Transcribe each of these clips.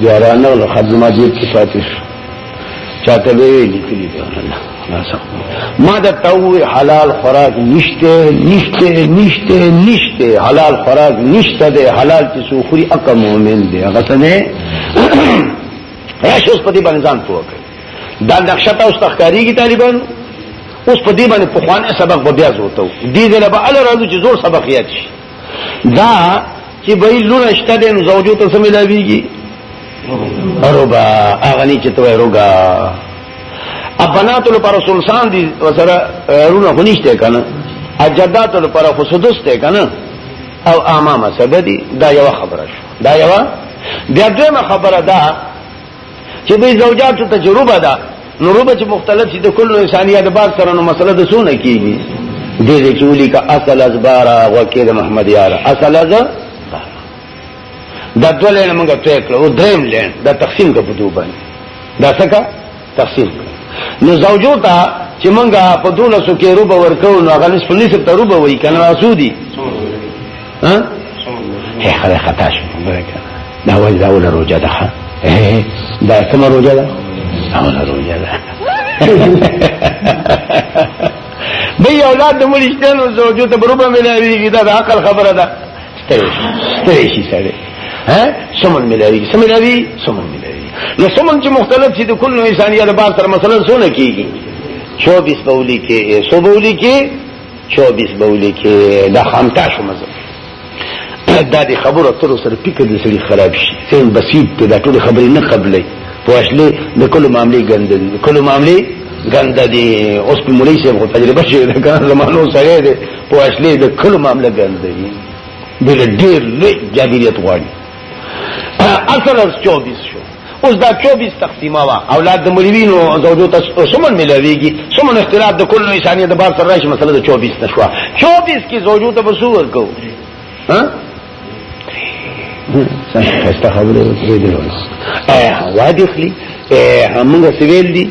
یارانه له خدمت دې کې پاتې شو چاته به لیکلي ما د توې حلال خوراک نشته نشته نشته نشته حلال خوراک نشته دی حلال چې سوخري اک مؤمن دی هغه څنګه راشه اوس په دې باندې ځان پوه کړ دا نقشه تاسو تخکاری کی طالبانو اوس په دې باندې په خوانه سبق به بیا زورته دي دې له به ال راځو چې زور سبق یاد شي دا چې به لونه شته د زوجو ته سم ملاويږي روبا هغه نه چې توه روګا ابنات له پر سلسان دي وسره رونه هنيشته کنه اجدات له پر خصوص ته کنه او امامه سبدي دا یو خبره شو دا یو بیا دغه خبره ده چې به زوجات ته تجربه ده نو روبه چې مختلف شي د کل انسانیت بعد سره نو مسله د سونه کیږي دې دې چې ولي کا اصل از بارا وکي د محمد یار اصل از دا دوه لین موږ ته کړو او دریم لین دا تقسیم کا بدو باندې دا څنګه تقسیم نو زوجو ته چې موږ په دولسو کې روبه ورکو نو هغه نس په نسب ته روبه وای کنه رسودي ها هي خدای خطا شو دا ول دا ول روجه ده دا کومه روجه ده اول روجه ده دی اولاد د ملشتنو زوجو ته بروبه ملاویږي دا د عقل خبره ده ستړي ستړي شي سړي ها سمون ملاویږي سمون ملاوي سمون ملاوي نو سمون چې مختلف شي د کل انساني د بار سره مثلا سونه کیږي 24 بولی کې 100 بولی کې 24 به ولیکي دا خامتا شو مزه دا د خبرو تر سره فکر د سړي خراب شي سین بسيط ته دا ټول خبرې نه قبلې پوښلې د کل معاملې ګند دي د کل معاملې ګند دي اوس په مولوی صاحب خو تجربه شي دا کار زمانو سره دي پوښلې د کل معاملې ګند دي بل ډېر لوی جابریت غواړي اصل از چوبیس شو اوس دا چوبیس تقسیمه وا اولاد د ملوینو زوجو ته سمن ملاویږي سمن اختلاف د کل انسانیت د بار سره راشي مسله د چوبیس نشوا چوبیس کې زوجو ته بسو ورکو ها څنګه خسته خبره وکړې دی وای دی خلی همغه سویل دی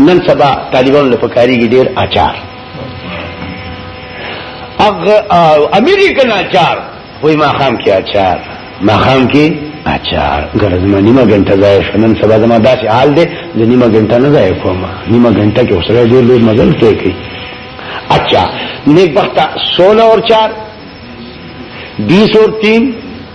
نن سبا طالبانو له پکاريږي ډېر اچار اغه امریکن اچار وای ما خام کې اچار ما خام کې اچار ګرځ ما نیمه غنټه ځای شنن سبا زما داسې حال دی د نیمه غنټه نه ځای کوم نیمه غنټه کې اوسره ډېر ډېر مزل ته کوي اچھا نیک بخت 16 اور 4 20 اور 3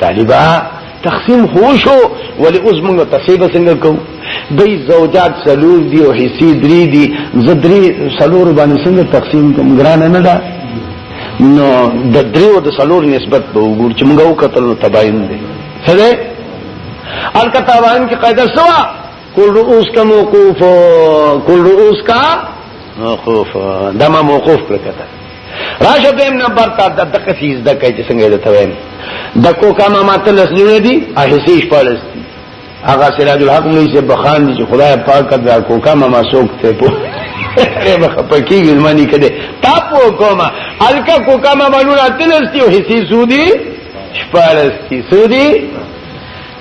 طالبا تقسیم خو شو ولی اوس موږ تقسیم څنګه کوو دای زوجات سلور دی او حصے درې دی زدري سلور باندې څنګه تقسیم کوم ګران نه ده نو د درې او د سلور نسبت به وګور چې موږ وکتل نو تباین دی سره الکتابان کی قاعده سوا کل رؤوس کا موقوف کل رؤوس کا موقوف دما موقوف پر کتل راشه دیم نمبر تا د دقه فیز د کوي چې څنګه د تویم د کوکا ما ماته لسلونه دي احسي شپړس دي هغه سراج الحق نو یې بخان دي چې خدای پاک د کوکا ما ما سوک ته په پکی علمانی کده تاپو کوما الکا کوکا ما مانونه تلستی او حسي سودی شپړس دي سودی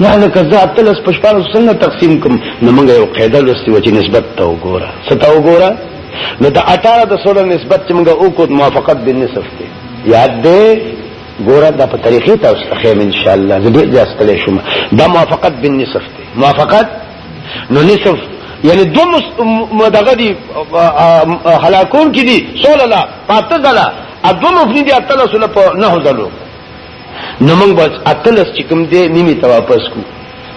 نه لکه زه اتلس په شپاړس څنګه تقسیم کوم نو موږ یو قاعده لوستې وه چې نسبت ته وګوره څه ته وګوره نو د اټاره د سوله نسبت چې موږ وکړو موافقت بالنصف دی یاد دی ګوره دا په طریقې تاسو ته ښیم ان شاء الله زه ډېر ځاستلی شوم دا موافقت بالنصف دی موافقت نو نصف یعنی دو دغه دي هلاکون کې دي سوله لا پاته ځله ادو مفني دي اتلس له په نه ځلو نو موږ به اتلس چې کوم دی نیمه ته واپس کو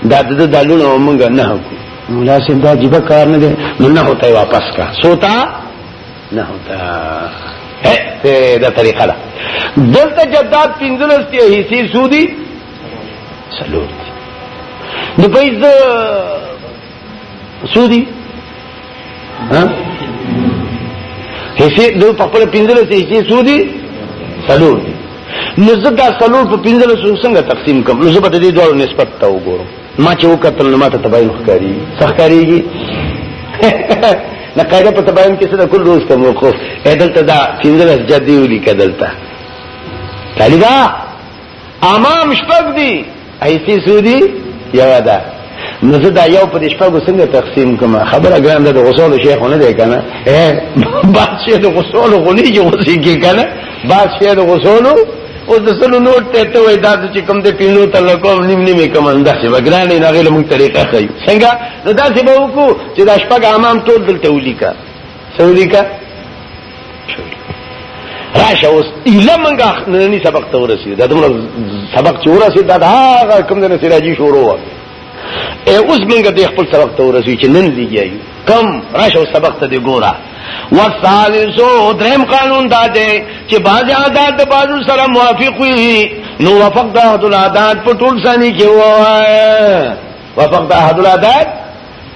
دا د دالونو موږ نه کو مولا سید دا جيبه کار نه دی نو نه هوته واپس کا سوتا نه هوتا دا طریقه ده دلته جداد پنځلس ته حصے سودی سلور دی نو پیسې سودی ها هیڅ د په خپل پنځل سي چې سودی سلور دي نو زه دا سلور په پنځل سو څنګه تقسیم کوم نو زه به د دې دوه نسبت ته وګورم ما چې وکتل نو ما ته تباین ښکاری ښکاریږي نه قاعده په تباین کې څه کول روز ته موقف ادل ته دا پنځل جدي ولي کدلته طالبا امام شپږ دي ایسی سودی یو ده نو زه دا یو په دې شپږو څنګه تقسیم کوم خبره ګران ده د غسول شیخ نه دی کنه بعد شیخ د غسول غونی جو وسی کی کنه بعد شیخ د غسول او د سلو نوټ ته ته وای دا چې کوم دې پینو ته لکوم نیم نیمه کوم انده چې وګران نه غیله مونږ طریقه کوي څنګه نو دا څه به وکړو چې دا شپږ امام ټول دلته ولیکا سعودي کا راشه اوس اله منګه نننی سبق ته ورسید دا دومره سبق چې ورسید دا هغه کوم دنه سراجی شروع و اے اوس منګه د خپل سبق ته ورسید چې نن لګیایو کم راشه سبق ته دی ګورا وثالثو دریم قانون دا دی چې باز عادت د بازو سره موافق وي نو وفق د عادت په ټول ثاني کې وای وفق د عادت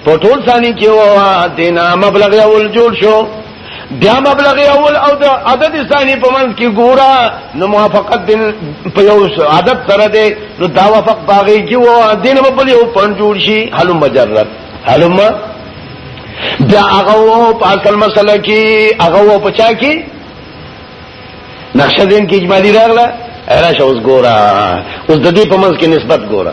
په ټول ثاني کې ووا دینا مبلغ اول جوړ شو بیا مبلغ اول او د عدد ثاني په منځ کې ګورا نو موافقت دین په یو عدد سره دی نو دا وفق باغی کې ووا دینا په یو پن جوړ شي حل مجرد حلم بیا هغه په اصل مسله کې هغه په چا کې نقشه دین کې اجمالی راغله راشه اوس ګورا اوس د دې په منځ کې نسبت ګورا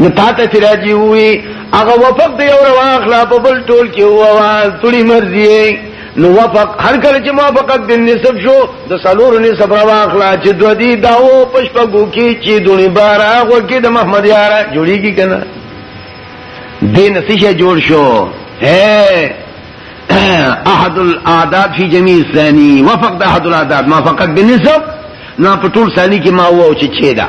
نو تاته چې راځي وي هغه وفق دی او واخلا په بل ټول کې وواز تړي مرزي نو وفق هر کله چې موافقت د نسب شو د سلور نسب را واخلا چې دو دي داو پشپګو کې چې دونی بار هغه کې د محمد یارا جوړیږي کنه دین سشه جوړ شو اے احد الاعداد فی جميع ثانی وفق د احد الاعداد موافقت بالنسب نو په ټول ثانی کې ما وو چې چیدا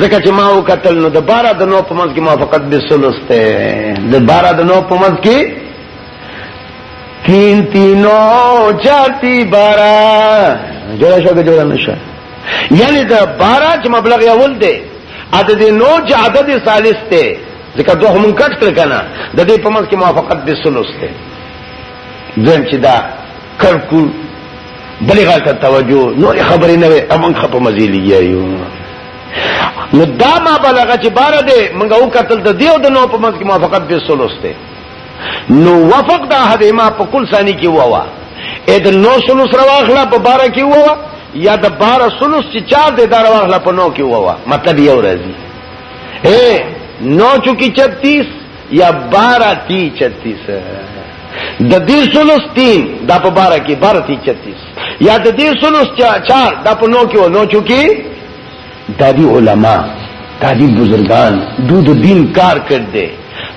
ځکه چې ما وکتل نو د بارا د نو په منځ کې موافقت به سلوس ته د بارا د نو په منځ کې تین تینو چاتی بارا جوړ شو جوړ نشه یعنی د بارا چې مبلغ اول دی عدد نو چې عدد ثالث دی ځکه دوه هم کټ کړ کنه د دې په منځ کې موافقت به سلوس ته ځم چې دا کرکو بلې غل ته توجه نور خبرې نه وي امن خپ مزي لګیایو نو دا ما بلغه چې بار دې منګه او قتل د دیو د نو په منځ کې موافقت به سولوس ته نو وفق دا حد ما په کل ثاني کې ووا اې د نو سولوس رواخلا په بار کې ووا یا د بار سولوس چې چار دې دار واخلا په نو کې ووا مطلب یو راځي اے نو چونکی 36 یا بارہ تی چتیس د دې سلوس تین دا په بارا کې بارا تی چتیس یا د دې سلوس چار دا په نو کې و نو چوکي دا دی علما دا دی بزرگان دو د دین کار کړ دې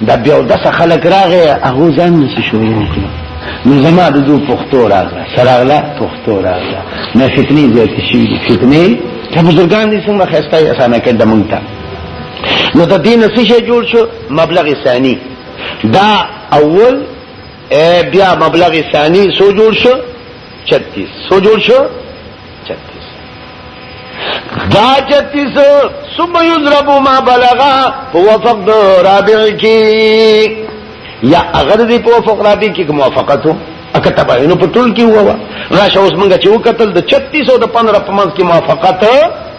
دا بیا د څه خلک راغې هغه ځان نس شروع کړ نو زما د دو پښتو راغله سراغله پښتو راغله نه فتنی زیات شي فتنی ته بزرگان دې څنګه خسته اسانه کړ د مونږ ته نو د دین څه شی جوړ شو مبلغ ثانی دا اول بیا مبلغ ثانی سو جوړ شو 36 سو جوړ شو 36 دا 36 ثم یضرب ما بلغا هو فقد رابع کی یا اگر دی په فقر رابع کی موافقت هو اکتب نو په ټول کې هوا راشه اوس مونږ چې وکتل د 36 او د 15 په منځ کې موافقت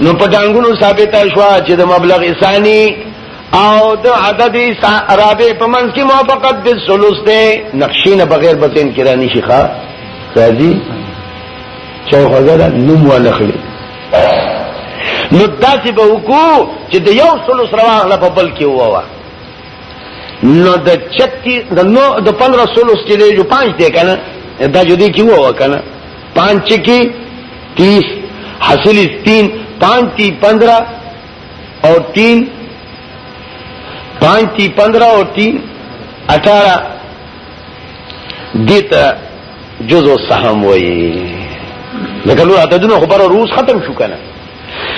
نو په ټانګونو ثابت شو چې د مبلغ ثانی او د عدد رابع په منځ کې موافقت د ثلث ده نقشینه بغیر بتین کې رانی شي ښا راځي چې خدای نوم ولا خلی نو داسې به وکړو چې د یو ثلث رواغله په بل کې ووا نو د 36 د نو د 15 ثلث چې دی جو 5 دی کنه دا جو دی کې ووا کنه پانچ چکی تیس حاصل تین پانچ تی پندرہ اور تین پانچ تی پندرہ اور تین اٹھارہ دیتا جز و سہم وئی لیکن وہ عددوں خبر اور روز ختم شو کنا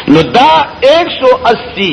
نو دا ایک سو اسی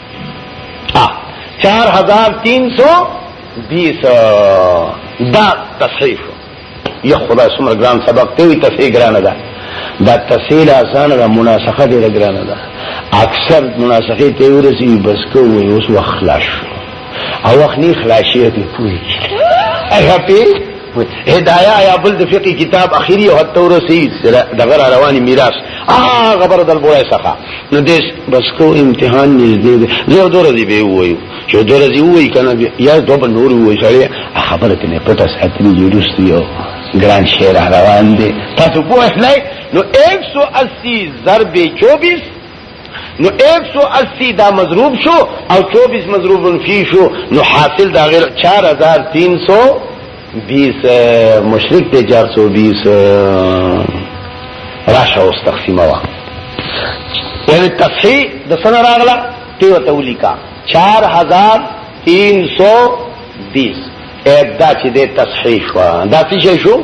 چار ہزار تین سو بیس دا تصحیف یا خدا سمر گران سبق تیوی تصحیح گران دا دا تصحیح آسان دا مناسخه دیر گران دا اکثر مناسخه تیوی رسی بس کوئی اس وقت خلاش او وقت نی خلاشی تی پوری اگر پی هدايه يا بل د فقه کتاب اخیری او حتی ورسی دغه رواني میراث هغه خبر دل بوله څخه نو دې بس کو امتحان نږدې دی زه دوره دی به وایو چې دوره دی وایي کنه یا دوه نور وایي سړی خبره ته نه پټه ساتلی جوړستی یو ګران شعر روان دی تاسو پوښتنه نو 180 ضرب 24 نو 180 دا مضروب شو او 24 مضروب فی شو نو حاصل دا غیر 4320 مشرک ته 420 راشه اوس تقسیمه وا یعنی تصحیح د سنه راغله ته تولی کا 4320 ادا چې د تصحیح شو دا څه شو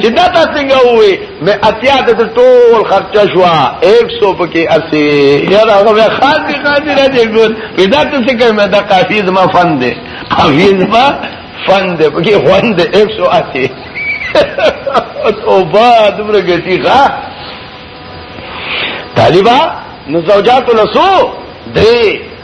چې دا تاسو څنګه وې مې اتیا د ټول خرچه شو 100 پکې اسی یار هغه خاص دي خاص دي راځي ګور پیدا ته څه کوي مې دا کافی زما فن دي کافی زما فن دي پکې خوان دي 180 او با دمره ګټي ښا طالبا نو زوجات لسو درې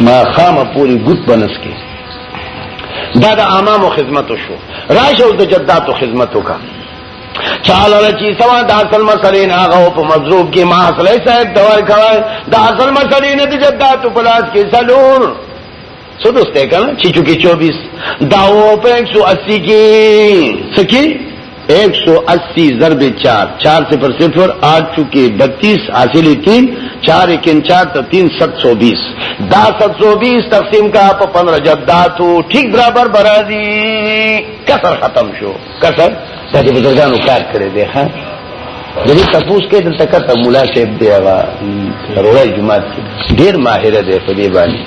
ما خامه پوری ګوت بنس کې دا د امامو خدمت شو راشه د جداتو خدمت وکا چاله رچی سوا د اصل مسلې نه هغه په مضروب کې ما اصلې صاحب دور کړه د اصل مسلې نه د جداتو پلاس کې سلور سو دوست ہے کنا چیچو کی چوبیس داو پہ ایک سو اسی کی سکی ایک سو اسی ضرب چار چار سے پر صفر آٹھ چکے بتیس حاصل تین چار اکن چار تو تین ست سو بیس دا ست سو بیس تقسیم کا پندرہ جب دا تو ٹھیک برابر برا دی کسر ختم شو کتل دا چې بزرګانو کار کړی دی ها د دې تاسو کې دلته کته مولا صاحب دی هغه روړی جمعات کې ډیر ماهر دی په دې باندې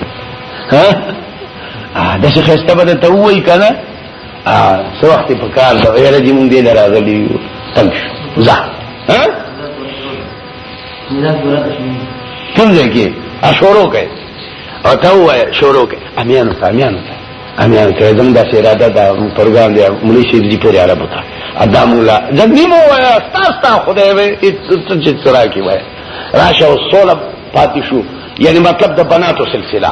ها دا څه خسته به ته وای کنه ا څو وخت په کار دا ویل دي مونږ دې راغلی یو تم شو ځه ها کوم ځای کې ا شروع کړي او ته وای شروع کړي امیانو ته امیانو ته انا کېدم دا سراده دا پروګرام دی مولوی شي دې پورې عربو ته ادا مولا ځنی مو وایا تاسو ته خدای وې چې ترا کی وای راشه او سوله پاتې شو یعنی مطلب د بناتو سلسله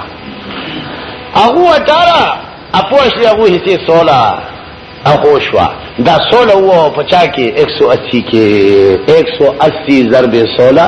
هغه اټارا اپوش دی هغه هیڅ سوله هغه شوا دا سوله وو پچا کې 180 کې 180 ضرب سوله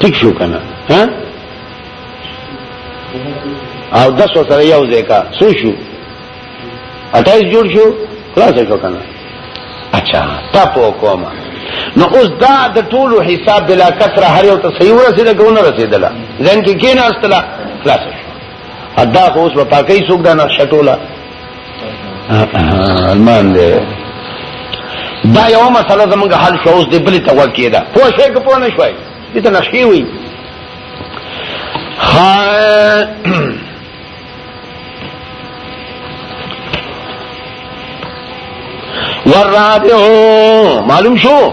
ټیک شو کنه ها او دس سره یو ځکا سو شو 28 جوړ شو خلاص شو کنه اچھا تا په کومه نو اوس دا د ټولو حساب بلا کثره هر یو ته صحیح ورسېده ګونه رسېدله ځین کې کیناستله خلاص شو ادا خو اوس په پاکي سوګ دا نقشه ټوله المان دی دا یو مسله زمونږ حل شو اوس دې بلې ته وکې ده پوه شوې که پوه نه شوې دې ته نشې وي والرابع معلوم شو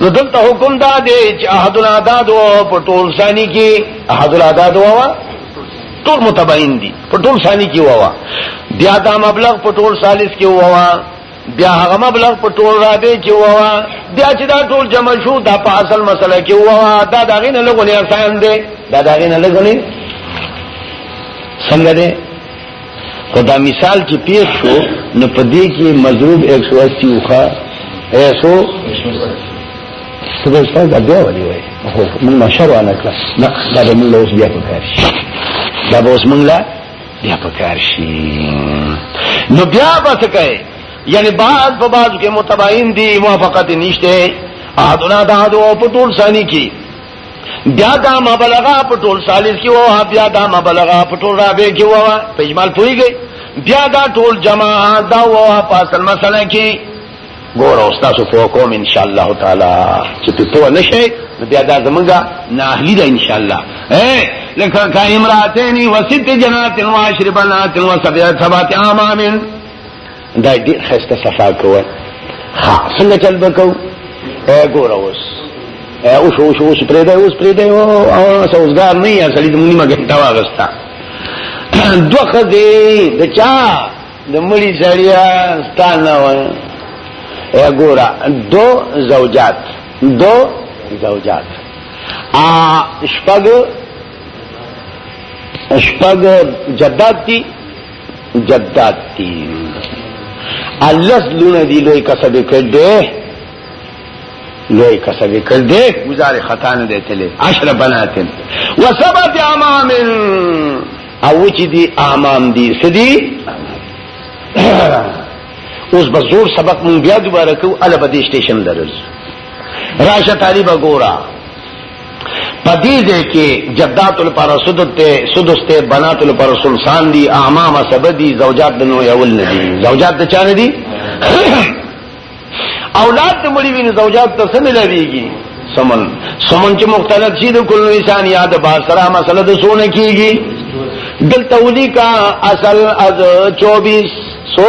نو دلته حکم دا دی چې احد العداد او په ټول ثاني کې احد العداد او ټول متباین دي په ټول ثاني کې ووا بیا دا مبلغ په ټول ثالث کې ووا بیا هغه مبلغ په ټول رابع کې ووا بیا چې دا ټول جمع شو دا په اصل مسله کې ووا دا دا غینه لګونه آسان دی دا دا غینه لګونه څنګه دی خو دا مثال چې پیښ شو نو په دې کې مضروب 180 وخا ایسو سبا استاد دا بیا ولي وای خو موږ مشر وانا کړ نه دا به موږ اوس بیا پکار شي دا به اوس موږ لا بیا پکار شي نو بیا به څه کوي یعنی بعض په بعض کې متباین دي موافقت نشته احدنا دا دو په ټول ثاني کې بیا دا مبلغه په ټول ثالث کې وه بیا دا مبلغه په ټول رابع کې وه په اجمال پويږي بیا دا ټول جمع دا وه په اصل مسله کې ګور او تاسو په کوم ان شاء الله تعالی چې په تو نشي بیا دا زمونږه ناهلی ده ان شاء الله اے لکه کا امراتین و ست جنات و عشر بنات و سبع سبات امامن دا ډیر خسته صفا کوه ها څنګه چل وکاو اے ګور اوس اے اوس اوس اوس پرې دا اوس پرې دا او سوزګار نه یا سړي د مونږه ګټا واغستا دوه خدي د چا د مړي سړیا ستانه و اے ګور دو زوجات دو زوجات ا شپږ شپږ جدات دي جدات دی الله زلونه دی لوی کسب کړ دې لوی کسب کړ دې گزار خطا نه دی تلې عشر بناتن وسبت امام او چې دی امام دی سدي اوس به زور سبق مونږ بیا دوباره کوو اله به دې سټیشن درز راشه طالب ګورا په دې ځای کې جدات لپاره سدس ته سدس ته بنات لپاره سلسان دي اعمام سبدي زوجات د نو یول نه دي زوجات د چا نه دي اولاد د مړي ویني زوجات ته سم لريږي سمن سمن چې مختلف شي د کل انسان یاد با سره مسله د سونه کیږي دلته ولي کا اصل از 24 سو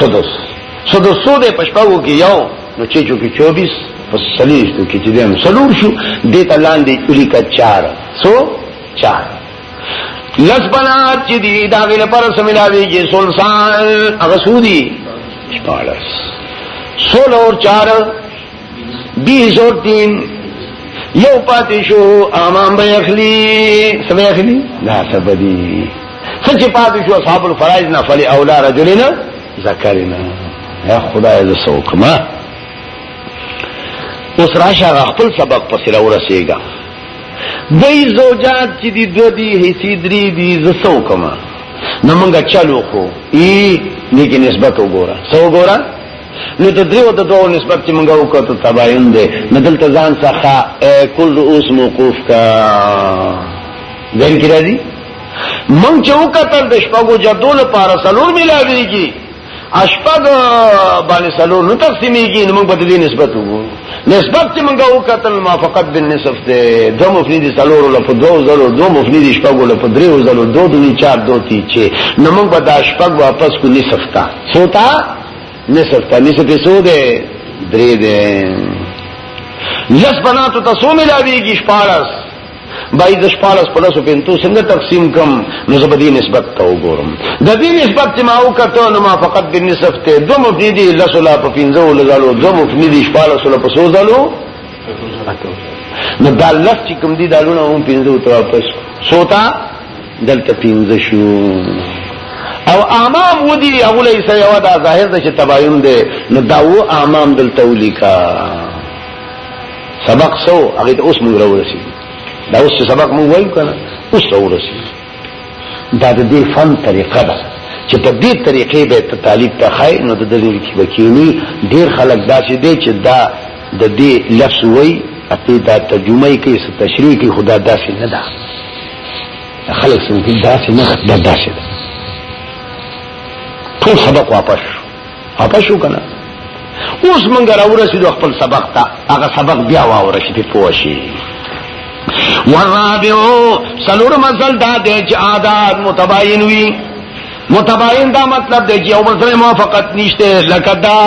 سدس سدس سو دې پښپاو کې یو نو چې جو کې 24 پس سلیش ته کې چې دیم سلور شو دې ته لاندې الی کا 4 سو 4 لس بنات چې دی دا غل پر سملاوي کې سلسان هغه سودی شپارس سول اور چار بیزو تین یو پاتې شو امام به اخلي سمې اخلي لا سبدي سچ پاتې شو اصحاب الفرائض نه فلی اولا رجلنا ذکرنا یا خدای ز سوکما اوس راشه خپل سبق پسې را ورسېګا دای زوجات چې دی دو دی هیڅ درې دی ز سوکما نو مونږه چلو خو ای نیک نسبت وګوره سو وګوره نو د دریو د دوو نسبت چې موږ وکړو تباین دی نو دلته ځان څخه کل رؤوس موقوف کا ځین کې راځي موږ چې وکړل د شپږو جدو لپاره سلور ملاویږي اشپګ باندې سلور نو تقسیمیږي نو موږ په دې نسبت وو نسبت چې موږ وکړل موافقت بالنسب ته دو مفنی دي سلور له په دوه زلو دو مفنی دي شپګ له په دریو زلو دو دوی چار دو تی چې نو موږ په داشپګ واپس کو نسب تا سوتا نصف په نصف کې څو دی درې دی لس بناتو ته څو ملاویږي شپارس بای د شپارس په لاسو پینتو څنګه تقسیم کم نو زه به دې نسبت ته وګورم د دې نسبت چې ما وکړو نو ما فقط د نسب ته دوه مفنی دي لس لا په پینځو لګالو دوه مفنی دي شپارس لا په څو ځلو نو دا لس چې کوم دي دالونه هم پینځو ته واپس سوتا دلته پینځه شو او امام ودی هغه لې سره یو دا ظاهر ده چې تباین ده نو دا و امام دلته ولیکا سبق سو هغه ته اوس موږ راورسی دا اوس سبق موږ وایو کنه اوس راورسی دا د دې فن طریقه ده چې په دې طریقې به ته طالب ته خای نو د دې کې وکینی ډیر خلک داسې دي چې دا د دې لفظ وای اته دا ترجمه یې کوي ست تشریح کوي خدا داسې نه ده خلک څنګه داسې نه ده داسې ده ټول سبق واپس واپس شو کنه اوس مونږ راورسېدو خپل سبق ته هغه سبق بیا واورشي په پوه شي والرابع سلور مزل دا دی چې عادات متباین وي متباین دا مطلب دی چې یو بل سره موافقت نشته لکه دا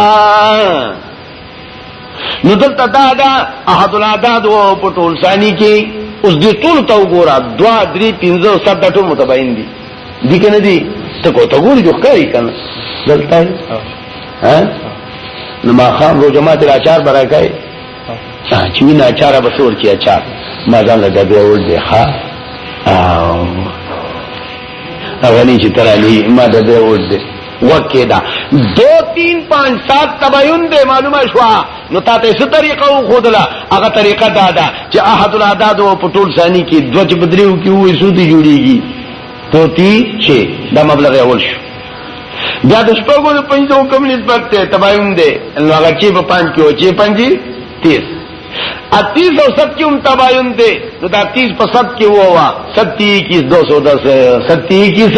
نو دلته دا دا احد العداد او په ټول ثاني کې اوس دې ټول ته وګوره دوا درې پنځه سات د ټول متباین دي دي کنه دي ته کو ته ګوري جو کوي کنه دلته ها نو ما خام رو جماعت الاچار برای کوي چې وینا اچار به څور کې اچار ما ځان له دبه ول دی ها او هغه نه چې ترالي ما دبه ول دی وکې دا دو تین پانچ سات تباین دې معلومه شو نو تاسو څه طریقه و خودلا هغه طریقه دا ده چې احد الاعداد او پټول ثاني کې دوج بدلیو کې وې سود جوړیږي دو تی چې دا مبلغ اول شو بیا د شپږو د پنځو کوم نسبت ته تباین دې نو هغه چې په پنځ کې او چې پنځي 30 اتیس او ست کی ام تباین دے نو دا تیس پا ست کی ہوا وا ستی اکیس دو سو دس ستی اکیس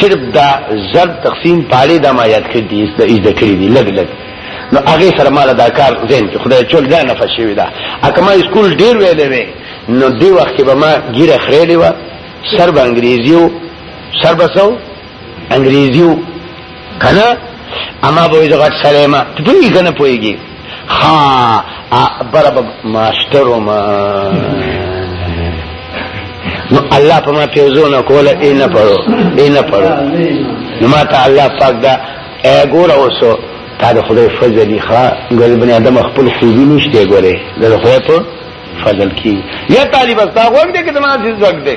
صرف دا ضرب تقسیم پاړې دا ما یاد کړی دي د ایز د کړی دي لګ لګ نو هغه سره مال دا کار زین چې خدای چول دا نه فشوي دا اکما اسکول ډیر ویلې وې نو دی وخت کې به ما ګیره خړېلې و سر به انګریزیو سر بسو انګریزیو کنه اما به د غټ سره ما ته پوهیږي کنه پوهیږي ها برب ماسترو ما نو الله په ما پیوزونه کوله ای نه پړو ای نه پړو نو ما ته الله پاک دا ګور اوسو تا د خدای فضل دی ښا ګل بنی آدم خپل خوبی نشته ګوره د خدای په فضل کی یا طالب استا غوږ دې کې دماغ ځګ دې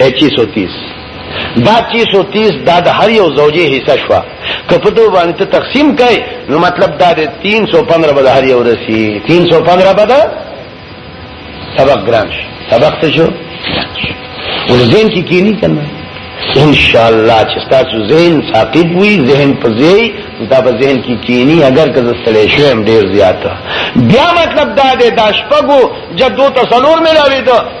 اے چی سو تیس دا چی سو تیس دا د هر یو زوجې حصہ شوا که په دوه باندې ته تقسیم کړي نو مطلب دا دی 315 به هر یو رسی 315 به دا سبق ګران شي سبق څه شو ولزین کی کینی کنه ان شاء الله چې تاسو ذهن ثاقب وي ذهن پځي دا به ذهن کې کینی اگر که زستړې شوم ډیر زیات بیا مطلب دا دی دا شپګو جدو تسلور ملاوي ته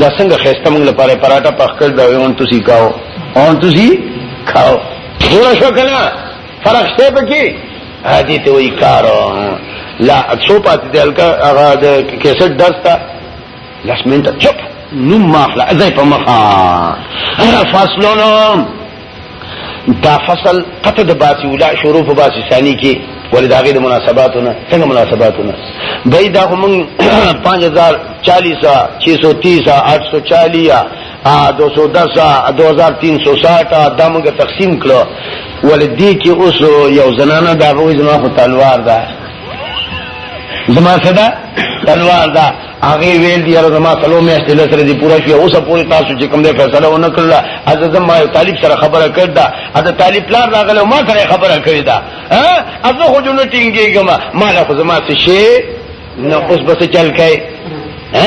دا څنګه خسته موږ لپاره پراټا پخ کړ دا اون تسی کاو اون تسی کاو ګور شو کنه فرق شته پکې هدي ته وی کارو لا څو پات دی الکا هغه د کیسټ درس تا لاس منټه چپ نو ماخلا ازای په مخا انا فاصلونو دا فصل قطع د باسی ولا شروع په باسی ثانی کې ولې دا غي د مناسباتونه څنګه مناسباتونه دای دا هم 5040 630 840 ا 210 2360 دا موږ تقسیم کړو ولې دې کې اوس یو زنانه دا غوې زما په تلوار ده زما صدا تلوار ده هغه ویل دی هغه ما څلو میاشتې له سره دی پورا شو اوسه پوری تاسو چې کوم دې فیصله و نکړه از زم ما طالب سره خبره کړ دا از طالب پلان راغله ما سره خبره کړی دا ها از خو جون ټینګېګم ما له خو زما څه شي نو اوس بس چل کای ها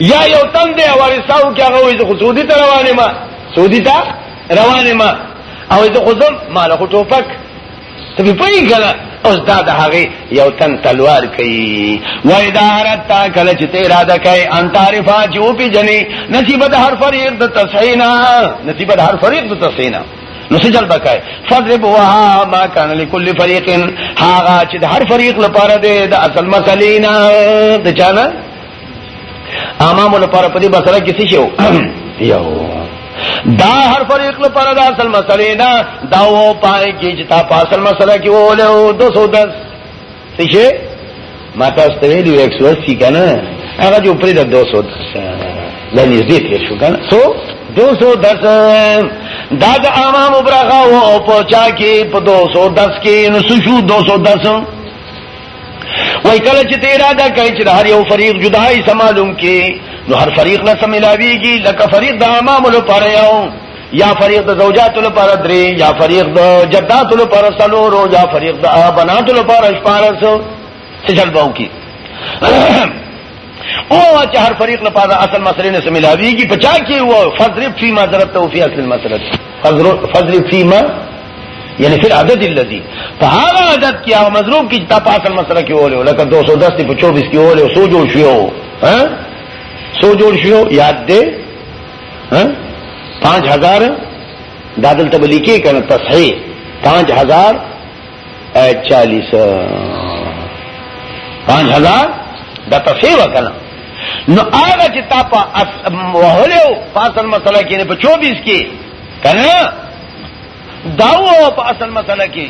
یا یو تن دی ورساو کې هغه وې خو سعودي ته روانه ما سعودي ته روانه ما او زه خو زم ما له ټوپک ته په پوری کړه اوس دا د هغه یو تن تلوار کوي وای دا رتا کله چې ته اراده کوي ان تعرفا جو په جنې نصیب د هر فریر د تسعینا نصیب د هر فریر د تسعینا نو سجل بکای فضرب وها ما کان لكل فريق هاغه چې د هر فريق لپاره دی د اصل مسلینا د چانه امامو لپاره په دې مسله کې څه شو یو دا هر فریق لپاره دا اصل مسله نه دا و پای کې چې تا په اصل مسله کې وله 210 څه شي ما تاسو ته ویلو 180 کنه هغه جو پرې د 200 لنی زیات تیر شو کنه سو 210 دا د امام ابراغه او په چا کې په 210 کې نو شو 210 وای کله چې ته اراده کوي چې هر یو فریق جدای سمالوم کې نو هر فریق نه سملاویږي لکه فریق د امام لپاره یو یا فریق د زوجات لپاره درې یا فریق د جدات لپاره څلورو یا فریق د بنات لپاره شپارسو څه چل باو کې او چې هر فريق له پاره اصل مسلې نه سملاويږي په چا کې و فضرب فيما ضربت او في اصل المسلت فضرب فيما یعنی فی العدد الذی په هغه عدد کې هغه مضروب کې تا په اصل مسله کې وله لکه 210 په 24 کې وله سو جوړ شو ها سو جوړ شو یاد دې ها 5000 دادل تبلیکی کنه تصحیح 5000 ایت 40 5000 دا تفسیر وکړه نو هغه چې تا په وهلو په اصل مسله کې په 24 کې کنه دا و په اصل مسله کې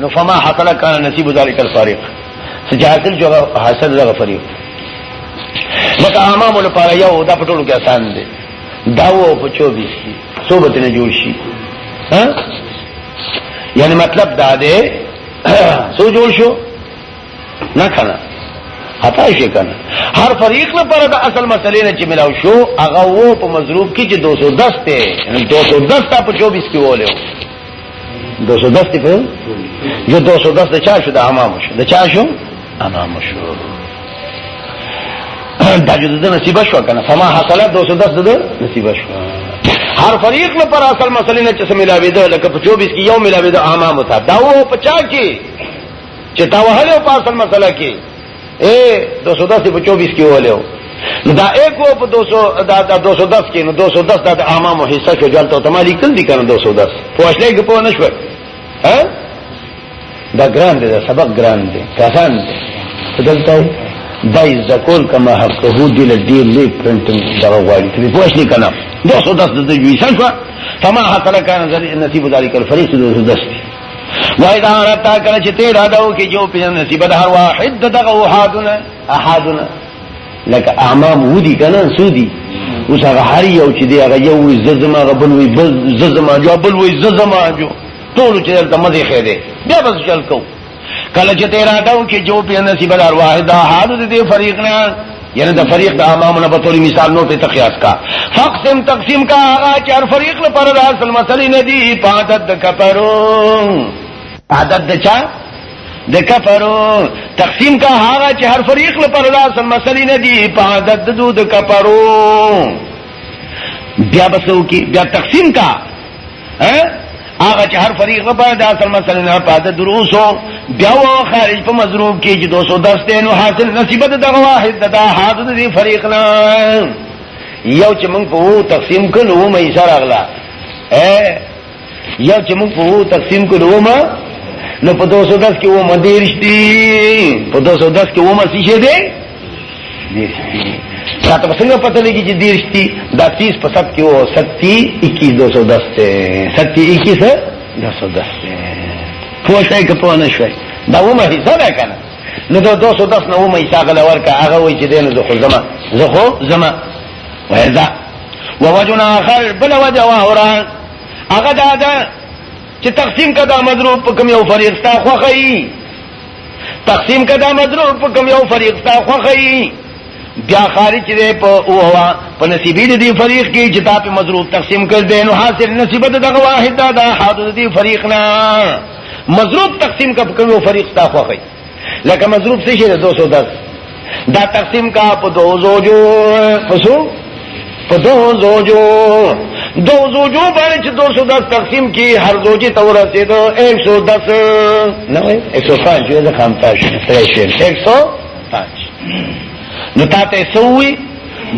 نو فما حصل کان نصیب ذلک الفریق سجاحت جو حاصل لغه فریق مکه امام لپاره یو دا پټولو کې آسان دی دا و په 24 کې صوبت نه جوړ شي ها یعنی مطلب دا دی سو جوړ شو نه کنه خطا شي کنه هر فریق له پر د اصل مسلې نه چې ملاو شو هغه وو په مضروب کې چې 210 ته 210 ته په 24 کې ولیو دو سو دس دی پر جو دو سو دس دی چا شو دا امام شو دا چا شو امام شو دا جو دا نصیبه شو کنه فما حصله دو سو دس دا نصیبه شو هر فریق له پر اصل مسلې نه چې ملاوي ده لکه په 24 کې یو ملاوي ده امام وتا دا و په چا کې چې تا وهله په اصل مسله کې اے دو سو دس په چوبیس کې ولیو دا ایک و په دو سو دا دا دو سو دس کې نو دو سو دس دا د امامو حصہ کې جلته ته مالي کل دي کنه دو سو دس پوښلې کې په نشو ها دا ګران دي دا سبق ګران دي کسان دي دلته دای زکول کما حق هو دل دې لې پرنټ دا غواړي ته پوښلې کنه دو سو دس د دې ویشن کو فما حق لك نصيب ذلك الفريق دو سو دس وای دا راته کړه چې ته را داو کې جو په نصیب د هر واحد دغه وحادونه احادونه لکه امام ودی کنه سودی اوس هغه هر یو چې دی هغه یو وی ززما غبل وی بل ززما جو بل وی ززما جو ټول چې دلته مزه خې دی بیا بس چل کو کله چې تیرا داو کې جو په نصیب د هر واحد احادو دې فریق نه یعنی د فریق د امام نه په تور مثال نو ته قیاس کا فقسم تقسیم کا هغه چې هر فریق له پر اصل مسلې نه دی پاتد د کفرو پاتد د چا د کفرو تقسیم کا هغه چې هر فریق له پر اصل مسلې نه دی پاتد د دو د کفرو بیا بسو کی بیا تقسیم کا هغه چې هر فریق په باندې اصل مسله نه پاته دروسو بیا و خارج په مضروب کې چې 210 دینو حاصل نصیبت دغه واحد دغه حاضر دی فریق نه یو چې موږ په وو تقسیم کړو و مې سره اغلا یو چې موږ په وو تقسیم کړو و ما نو په 210 کې و مدیرش دی په 210 کې و ما څه شه دی دا ته څنګه پته لګی چې دیرش تی دا 30 په 7 کې او 30 21 210 ته 30 21 سره 210 پوه شئ که پوه نه شئ دا و مه حساب کنه نو دا 210 نو مه حساب لور کا هغه وای چې دین زه خو زما زه خو زما وایدا ووجنا اخر بل وجه واورا هغه دا دا چې تقسیم کدا مضروب په کوم یو فرشتہ خوخی تقسیم کدا مدرو په کوم یو فریق تا خوخی بیا خارج دی په او هوا په نصیبې دی فریق کې چې تا په مضروب تقسیم کړ دی نو حاصل نصیبت دغه واحد دا حادث دی فریق نه مضروب تقسیم کب کوم فریق تا خوخی لکه مضروب څه شي 210 دا تقسیم کا په دو زوجو پسو په دو زوجو دو زوجو باندې چې 210 تقسیم کی هر زوجي ته ورسېدو 110 نه 105 یو ځکه هم تاسو پرېشین 105 نو تاسو سووي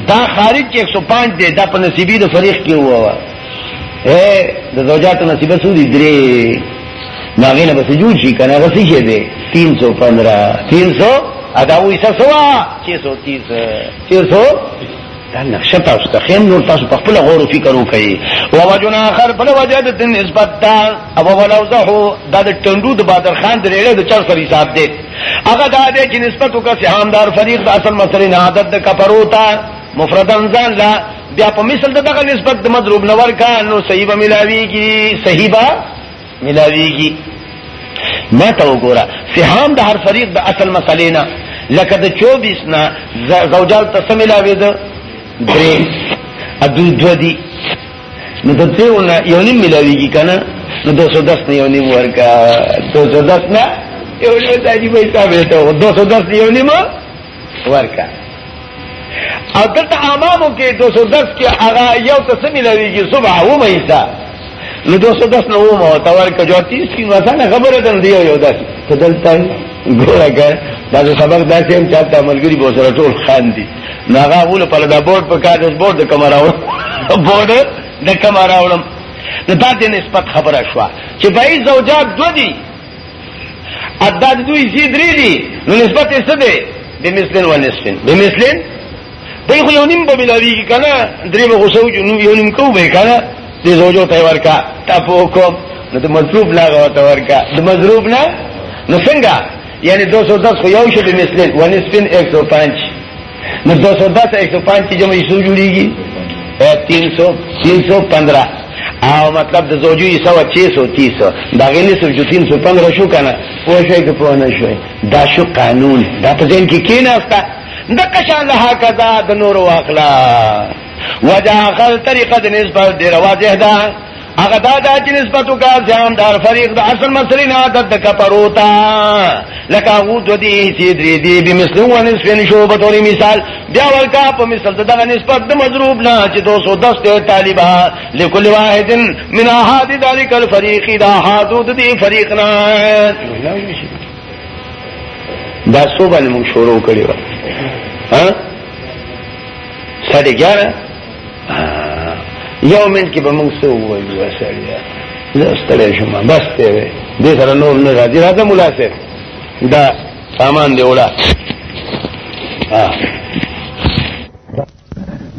دا خارج 105 دی دا په نصیبی د فریق کې ووا اے د زوجاتو نصیب سودی درې ناغې نه بس جوړ شي کنه غسی شه دې 315 300 ادا وې څه سوا 630 630 دا نقشه تاسو ته خیم نور تاسو په خپل غور فکر وکړي او وجنا اخر بل وجد د نسبت دا او ولوزه دا د ټندو د بادر خان د ریړې د چر سری صاحب دی هغه دا دی چې نسبت وکړي همدار فریق د اصل مسلې نه عادت د کفروتا مفردن ځان لا بیا په مثل دغه نسبت د مضروب نور کا نو صحیح به ملاویږي صحیح به ملاویږي ما ته وګوره سهام د هر فریق د اصل مسلې نه لکه د 24 نه زوجال ته سم ملاوي ده درې ادو دو دي نو د دې ونه یو نیم ملاویږي کنه نو 210 نه یو نیم ورکا 210 نه یو نیم د عجیب حساب ته 210 یو نیم ورکا او دلته امامو کې 210 کې هغه یو قسم لريږي صبح و مېسا نو 210 نو مو تا ورکا جو 30 کې مثلا خبره دل دی یو داس ته دلته ګوره ګر دا سبق داسې هم چاته عملګری به سره ټول خان دي نو هغه ول په دا بورډ په کار د بورډ د کمره و بورډ د کمره ولم نو دا د نسبت خبره شو چې بای زوجات دو دي ادا د دوی زی درې دي نو نسبت یې څه دی د مثلن و نسبن د مثلن دوی خو یو نیم په بلاویږي که نه درې به غوسه وکړو نو یو نیم کوو به یې که نه د زوجو ته یې ورکړه تا په وکړو نو د مضروب نه هغه ورته ورکړه د مضروب نه نو څنګه یعنی دو سو دس خو یو شو د مثلن و نسبن ایک سو پنج نو دو سو دس ایک سو پانچ کی جمع سو جڑی گی تین سو تین سو پندرہ او مطلب د زوجو یې سو چی سو تی سو دا غی نسو جو تین سو پندرہ شو کنه پوه شوی که پوه نه شوی دا شو قانون دا په ذهن کې کیناسته د قشان له کذا د نور واخلا وجا خل طریقه د نسبت ډیر واضح ده هغه دا دا چې نسبت وکړ ځان دار فريق د اصل مسلې نه عادت د کفرو تا لکه هو د دې چې درې دې به مثلو ونس فين شو په توري مثال بیا ورکا په مثال دغه نسبت د مضروب نه چې 210 ته طالبا لكل واحد من احاد ذلك الفريق دا حدود دې فريق نه دا صوبه موږ شروع کړی و ها ساده 11 یو منټ کې به موږ څه ووایو سړیا زه ستړی شوم بس دی وی دې سره نور نه راځي راځه مولا صاحب دا سامان دی وړه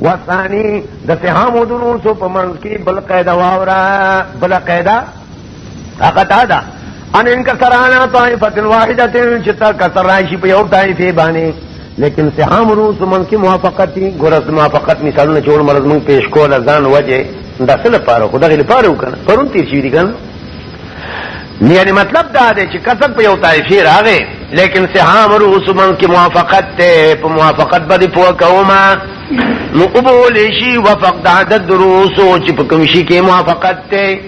وثانی د سهام او دروس په منځ کې بل قاعده واورا بل قاعده هغه دا ده ان ان کا سرانا طائفت الواحده چې تا کا سرایشی په یو طائفه باندې لیکن سهام روس من کی موافقت ګرز موافقت مثالونه جوړ مرز مون پیش کول ځان وجه د اصل پاره خدای لپاره وکړه پرون تیر شي دي کنه یعنی مطلب دا دی چې کثر په یو طایفي راغې لیکن سهام روس من کې موافقت ته په موافقت باندې پوه کوما نو قبول شي وفق د عدد روس چې په کوم شي کې موافقت ته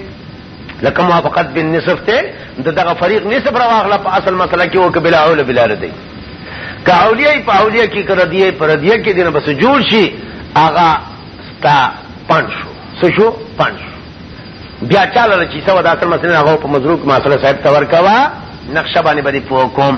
لکه موافقت بن نصف ته د دغه فریق نصف راغله په اصل مسله کې وک بلا اول بلا ردی که اولیه په اولیه کې کړه دی پر دی کې دینه بس جوړ شي اغا ستا پنځ شو څه شو پنځ بیا چاله چې سو د اصل مسله هغه په مزروک مسله صاحب تور کوا نقشه باندې باندې پوکوم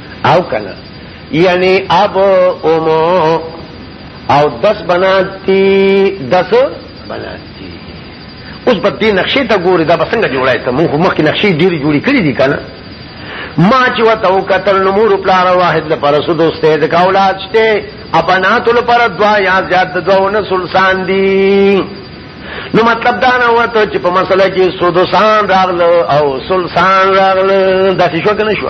او کنه یعنی اب اومو او دس بناتی دس بناتی اوس په دې نقشې ته ګوري دا بسنګ جوړای ته موږ مخکې نقشې ډېری جوړې کړې دي کنه ما چې وته وکتل نو مور پلار واحد لپاره سو دوسته د اولاد شته ابنات لپاره دوا یا زیات دوا نه سلسان دي نو مطلب دا نه وته چې په مسله کې سودسان راغله او سلسان راغله دا څه شو کنه شو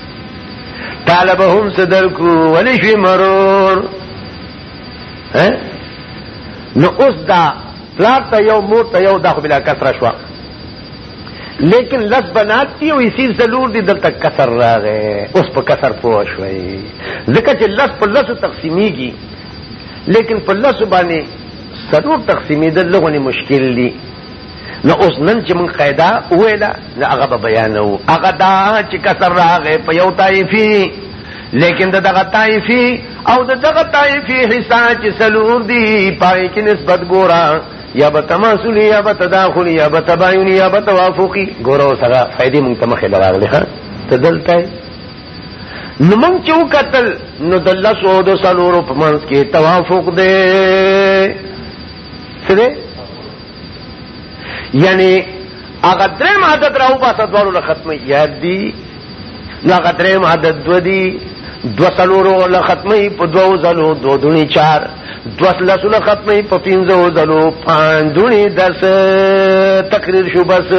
طالب هم صدر کو ولی شوی مرور نو اوس دا پلار ته یو مور ته یو دا خو بلا کثره شو لیکن لس بنات دی او اسی ضرور دی دلته کثر راغې اوس په کثر پوه شوي ځکه چې لس په لس تقسیمیږي لیکن په لس باندې ضرور تقسیمې د لغونی مشکل دی نو اوس نن چې مونږ قاعده ویلا نو هغه به بیانو هغه دا چې کسر راغې په یو طایفي لیکن د دغه طایفي او د دغه طایفي حصہ چې سلور دی پای کې نسبت ګورا یا به تماسل یا به تداخل یا به تباین یا به توافقی ګورو سره فائدې مونږ ته مخې لراغلي ها ته دلته نو مونږ چې وکتل نو د لسو د سلورو په منځ کې توافق دی څه دی یعنی هغه دریم عدد راو باسه دوالو له ختمه یاد دی نو هغه دریم عدد دو دی دو سلورو له ختمه په دوو زلو دو دونی چار دو لسو له ختمه په پینزو زلو پان دونی دس تقریر شو بس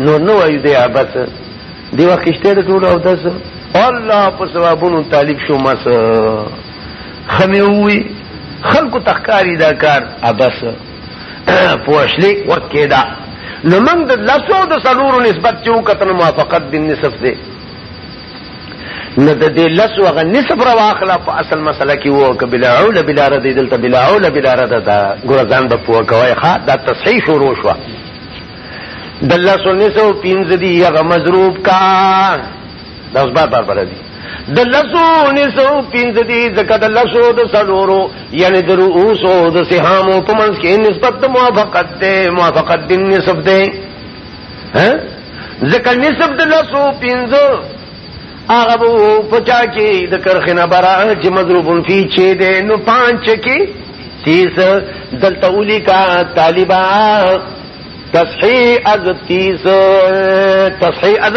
نو نو ایو دی بس دی وقت کشته ده طول او دس الله په سوابونو طالب شو مس خمه وی خلکو تخکاری دا کار ابس پوښلی وکیدا نو موږ د لاسو د سلورو نسبت چې وکتل موافقت بن نصف دی نو د دې لاسو هغه نسب را واخلا په اصل مسله کې وو ک بلا عول بلا رد دلته بلا عول بلا رد دا ګورزان د پوه کوي ښا دا تصحیح شروع شو د لاسو نسو پینځ دی هغه مضروب کا دا اوس بار بار برازي د لسو نسو پینځه دي ځکه د لسو د سلورو یعنی د رؤوسو د سهامو په منځ کې نسبت د موافقت ده موافقت د نسب ده ها ځکه نسب د لسو پینځه هغه وو پچا کې د کرخنه برا چې مضروبون فی چې ده نو پانچ کې تیس دلته اولی کا طالبا تصحیح از تیس تصحیح از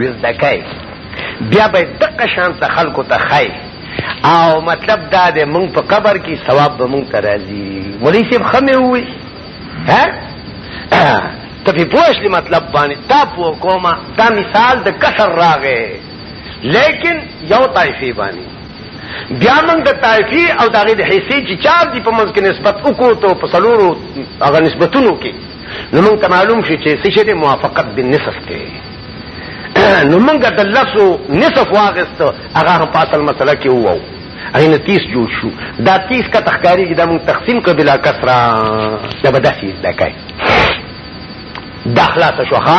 وزدکای بیا به دقه شان ته خلکو ته خای او مطلب دا دی مونږ په قبر کې ثواب به مونږ ته راځي مولوی صاحب خمه وي ها ته په پوښتنه مطلب باندې تا په کومه دا مثال د کسر راغې لیکن یو طایفه باندې بیا موږ د طائفي او د هغې د حیثې چې چار دي په منځ کې نسبت وکړو ته په څلورو هغه نسبتونو کې نو موږ ته معلوم شي چې څه شی دی موافقت بالنصف دی نو موږ د لسو نصف واغست هغه هم په اصل مسله کې وو اینه تیس جوړ شو دا تیس کا تخکاری کی دا مونږ تقسیم کړ بلا کسرا دا به داسې دا کوي دا خلاص شوخه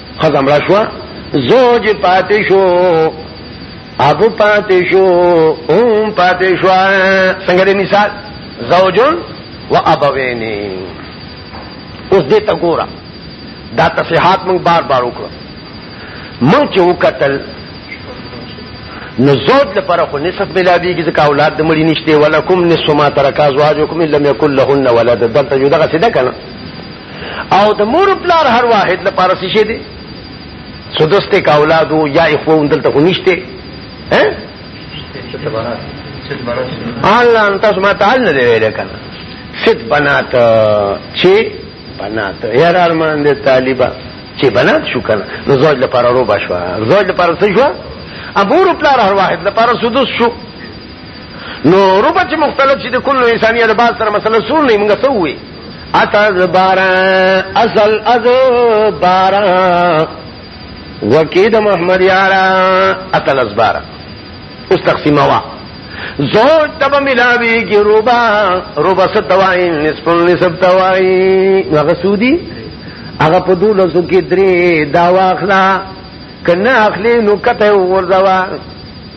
خزم را شو زوج پاتې شو ابو پاتې شو اوم پاتې شو څنګه دې مثال زوجون و ابوینی اوس دې تا ګورا دا تصحیحات موږ بار بار وکړو موږ چې وکتل نو زوج لپاره خو نصف ملاویږي ځکه اولاد د مړي نشته ولکم نصف ما ترک ازواجکم لم یکن لهن ولد دلته یو دغه څه ده کنه او د مور پلار هر واحد لپاره څه شي دي سدسته کا اولادو یا اخوون دلته خو نشته ها الله انت سم تعال نه ویل کنه ست بنات چې بنات یار ارمان دې طالبہ چې بنات شو کنه نو زوج لپاره رو بشو زوج لپاره څه شو ابو رو پلار هر واحد لپاره سدس شو نو روبه چې مختلف شي د کل انساني ارباز سره مسله سور نه موږ سوې اتز بارا اصل از بارا وکید محمد یارا اتل از بارا اس تقسیم ہوا زور تب ملاوی کی روبا روبا ست دوائی نصف نصف دوائی اگر سودی اگر پدو لسو کی دری داوا اخلا کنا اخلی نو کتے ورزوا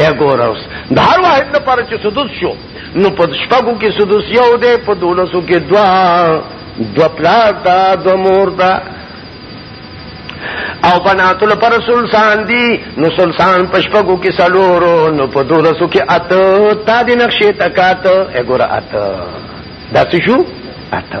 اے ګوروس د هر واحد لپاره چې سدوس شو نو په شپږو کې سدوس یو دی په دولسو کې دوا دوا پلار دا دوا مور دا او بنات لپاره سلسان دی نو سلسان په شپږو کې سلورو نو په دولسو کې اته تا دې نقشې تکات اے ګور اته دا څه شو اته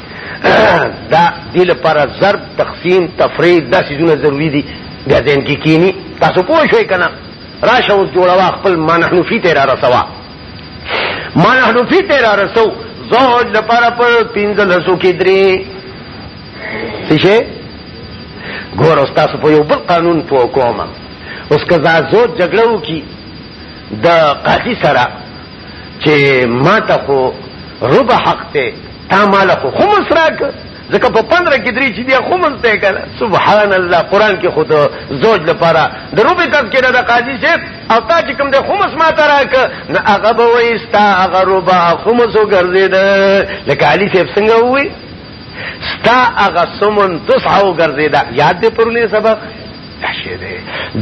دا دې لپاره ضرب تقسیم تفریح دا سیزونه ضروری دي بیا ذهن کې کینی تاسو پوه شئ کنه راشه اوس جوړوا خپل ما نحنو فی تیرا رسوا ما نحنو فی تیرا رسو زوج لپاره په پینځه لسو کې درې څه شي ګور اوس تاسو په یو بل قانون پوه کوم اوس که زوج جګړه وکي د قاضي سره چې ماته خو ربع حق ته تا مال خو خمس راک ځکه په 15 کې درې چې دی خمس ته کړه سبحان الله قران کې خود زوج لپاره د ربع تذکرہ د قاضي صاحب او تا چې کوم د خمس ماته راک نه هغه به وستا هغه ربع خمس وګرځید لکه علي صاحب څنګه وې ستا هغه سمن تسعه وګرځید یاد دې پرلې سبق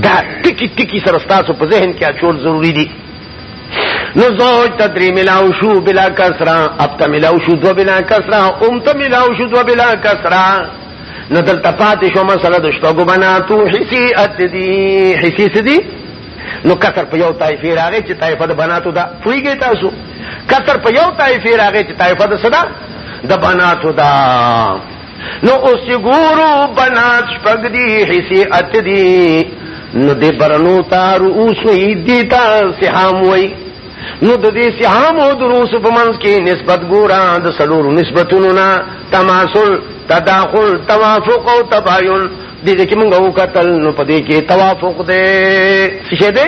دا ټکی ټکی سره تاسو په ذهن کې اچول ضروری دي نو زوج تدری ملاو شو بلا کسرا اب تا ملاو شو دو بلا کسرا ام تا ملاو شو دو بلا کسرا نو دل تفات شو مسئلہ دشتو گو بنا تو حسی ات دی حسی سدی نو کسر پا یو تایفی راگے چی تایفہ دا بنا تو دا فوئی گئی تاسو کسر پا یو تایفی راگے چی تایفہ دا صدا دا بنا تو دا نو اوس ګورو بنات شپږ دي حصي ات دي نو د برنو تار اوس وی دي تا سهام وی نو د دې سهام او دروس په منځ کې نسبت ګورا د سلور نسبتونو نه تماسل تداخل توافق او تباين دې کې موږ وکتل نو په دې کې توافق دې څه دې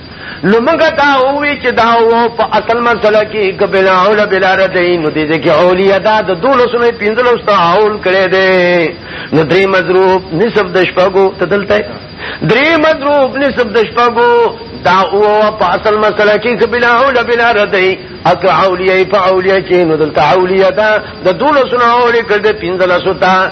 نو موږ دا وی چې دا و په اصل مسله کې کبلا اول بلا ردی نو دې کې اولیه دا د دولس نه پنځلس ته اول کړي دي نو درې مضروب نسب د شپګو ته دلته درې مضروب نسب د شپګو دا او په اصل مسله کې کبلا اول بلا ردی اک اولیه په اولیه کې نو دلته اولیه دا د دولس نه اول کړي پنځلس ته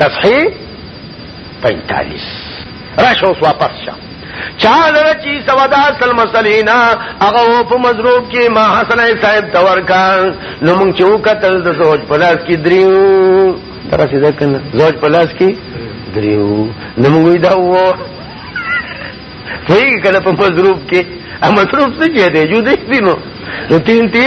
صفحه 45 راشه اوس واپس شه چاله چې سودا اصل مسلینا هغه په مضروب کې ما حسن صاحب تور کا نو موږ چې وکتل د زوج پلاس کې دریو تر څه ده کنه زوج پلاس کې دریو نو موږ دا و وی کله په مضروب کې ا مضروب څه دی جو دې دینو نو تین تی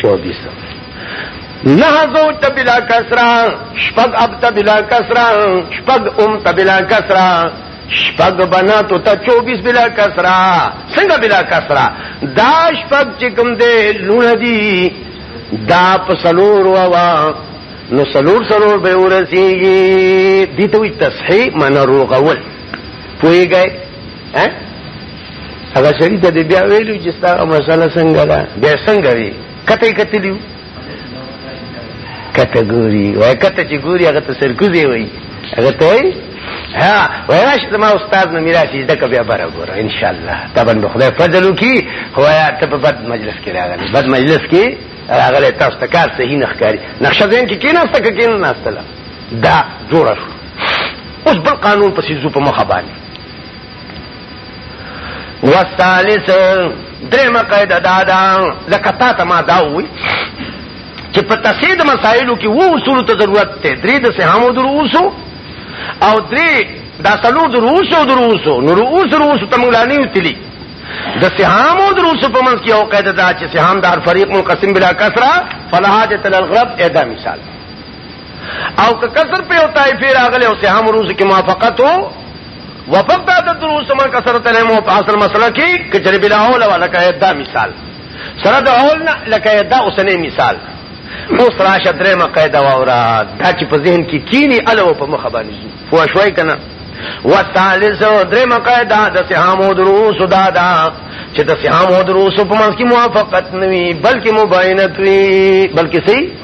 چوبیس نه زو ته بلا کسرا شپږ اب ته بلا کسرا شپږ ام ته بلا کسرا شپږ بنا تو ته 24 بلا کسرا څنګه بلا کسرا دا شپږ چې کوم دې لونه دي دا په سلور وا نو سلور سلور به ورسیږي دي ته تصحیح من روغول پويږي ها هغه شریف ته بیا ویلو چې ستاسو مسله څنګه ده بیا څنګه وی کته کتلیو کته ګوري وای کته چې ګوري هغه ته سرکوزي وای هغه ته ها وای راشه ما استاد نو میرا چې دک بیا بره ګور ان شاء الله تبن به خدای فضل وکي هوایا ته په بد مجلس کې راغلی بد مجلس کې راغلی تاسو ته کار صحیح نه ښکاری نقشه ځین کې کیناسته کې کیناسته دا جوړه شو اوس بل قانون پسې زو په مخه باندې والثالث درېمه قاعده دا ده لکه تا ته ما دا ووي چې په تفسیر مسائلو کې وو اصول ته ضرورت ته درې د سهامو دروسو او درې دا څلور دروسو دروسو نو روس روس ته موږ لانی وتلی د سهامو دروسو په منځ کې یو قاعده دا چې سهام دار فریق منقسم بلا کسرا فلاحات الغرب ادا مثال او که کسر په یو طائفه راغلی او سهام روز کې موافقت وو وفق دا د دروس من کثرت له مو په اصل مسله کې کچری بلا اول ولا کای دا مثال سره د اول نه لکه دا اوسنې مثال اوس راشه درې ما قاعده واورا دا چې په ذهن کې کینی الو په مخ باندې فو شوي کنه والثالث درې ما قاعده د سهام او دروس دا دا چې د سهام او دروس په منځ کې موافقت نوي بلکې مباینت وي بلکې صحیح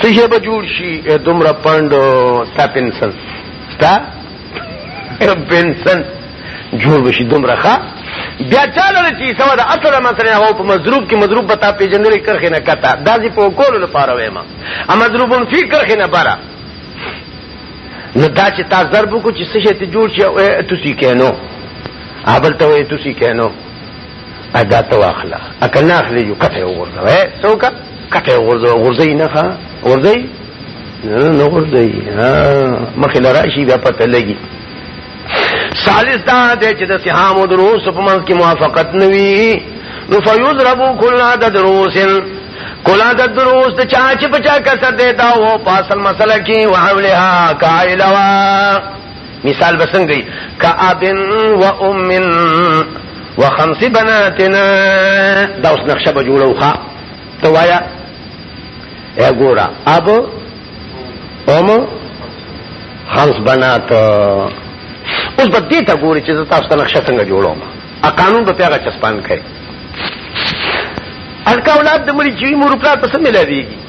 څه شی به جوړ شي دومره پاند ستا پنسن ستا پنسن جوړ بشي دومره ښه بیا چاله چې سوا د اصل مسله هو په مضروب کې مضروب بتا پیجندل کرخه نه کتا دا چې په کول لپاره وایم ا مضروبون فی کرخه نه بارا نو دا چې تا ضرب کو چې څه شي ته جوړ شي او تاسو کینو ابل ته وې تاسو کینو ادا ته واخلا اکه نه اخلي یو کته ورته وای څوک کته ورته ورځي نه ښا ورځي نه ورځي مخه لراشي بیا پته لګي ثالث دا دی چې د سهام او دروس په منځ کې موافقت نوي نو فیضربو کل عدد روسن کل عدد دروس د چا چې په چا کسر دیتا وو پاسل مسله کې وحولها قائلوا مثال به څنګه وي کأب و ام و خمس بناتنا دا اوس نقشه به جوړو ښا ته وایا اے ګورا اب ام خمس بنات اوس به دې ته ګوري چې تاسو ته نقشه څنګه جوړوم ا قانون به پیغه چسپان کړي الکه اولاد د مړي جی مور پلار په سم ملاویږي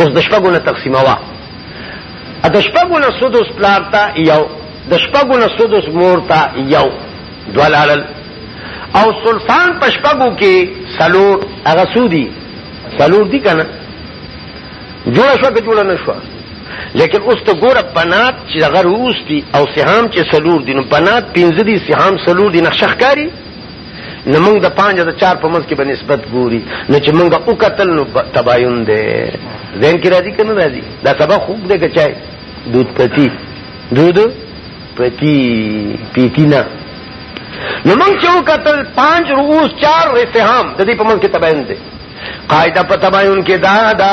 اوس د شپږو نه تقسیموا د شپږو نه سدس پلار ته یو د شپږو نه سدس مور ته یو دولالل او سلطان په شپږو کې سلور هغه سودی سلور دی کنه جوړ شو که جوړ نه شو لیکن اوس ته ګوره بنات چې هغه روس دي او سهام چې سلور دي نو بنات پنځه دي سهام سلور دي نقشه ښکاري نو موږ د پنځه د چار په منځ کې به نسبت ګوري نو چې موږ او قتل نو تباین دی ځین کې راځي کنه راځي دا سبا خوب دی که چای دود پتی دود پتی پیتی نه نو موږ چې او قتل پنځ روز چار رسهم د دې په منځ کې تباین دی قاعده په تباین کې دا دا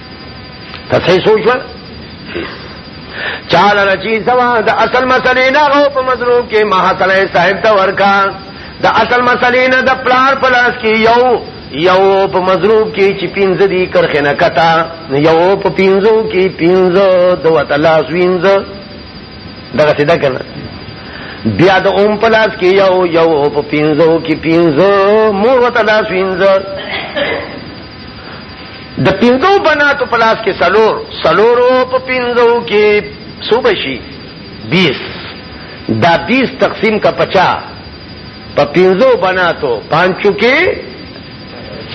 تصحیح سوچ وا چال رچی سوا د اصل مسلې نه او په مدرو کې ما حسن صاحب ته ورکا د اصل مسلې نه د پلار پلاس کې یو یو په مضروب کې چې پینځه دي کرخه نه کتا یو په پینځو کې پینځه د وتلا سوینځ دغه څه ده کنه بیا د اوم پلاس کې یو یو په پینځو کې پینځه مور وتلا سوینځ د پنځو بناتو په لاس کې سلور سلورو په پنځو کې صوبه شي بیس دا بیس تقسیم کا پچا په پنځو بناتو پانچو کې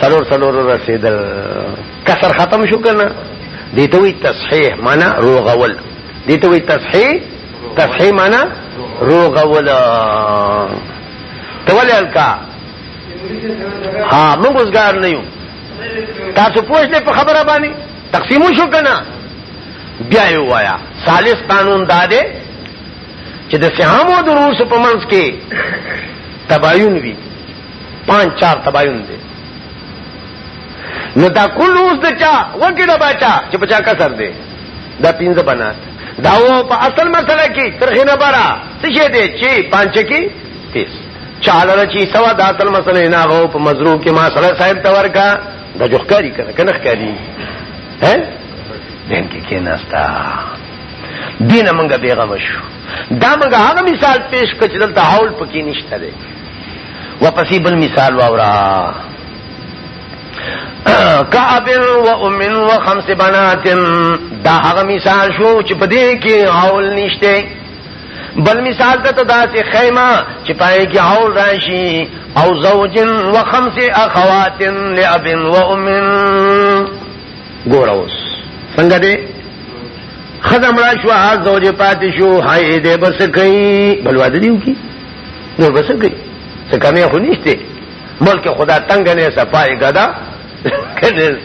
سلور سلور رسیدل کسر ختم شو کنه دیته وی تصحیح معنا روغول دیته وی تصحیح تصحیح معنا روغول تولی الکا ها موږ وزګار نه یو تاسو پوښتنه په خبره باندې تقسیم شو کنه بیا یو وایا ثالث قانون دا دی چې د سهام او دروس په منځ کې تباین وی پانچ چار تباین دی نو دا کل اوس د چا وګړه بچا چې بچا کا سر دی دا پینځه بنات دا و په اصل مسله کې ترخینه برا څه شه دی چې پانچ کې تیس چاله چی سوا داتل مسله نه غو په مزرو کې ما سره صاحب تور کا د جوخکاری کنه کنه خکاری ها دین کې کې نستا دین منګه بیغم شو دا منګه هغه مثال پیش کچ دلته حول پکې نشته دی واپسې بل مثال واورا کعب و ام و خمس بنات دا هغه مثال شو چې په دې کې حول نشته بل مثال ته داسې خیمه چې پای کې حول راشي او زوج و خمس اخوات لاب و ام ګوروس څنګه دې خدام را شو ها زوج پاتې شو هاي دې بس کوي بل واده دیو کی نو بس کوي څه کمی خو نشته بلکې خدا تنگ نه صفای غدا کنه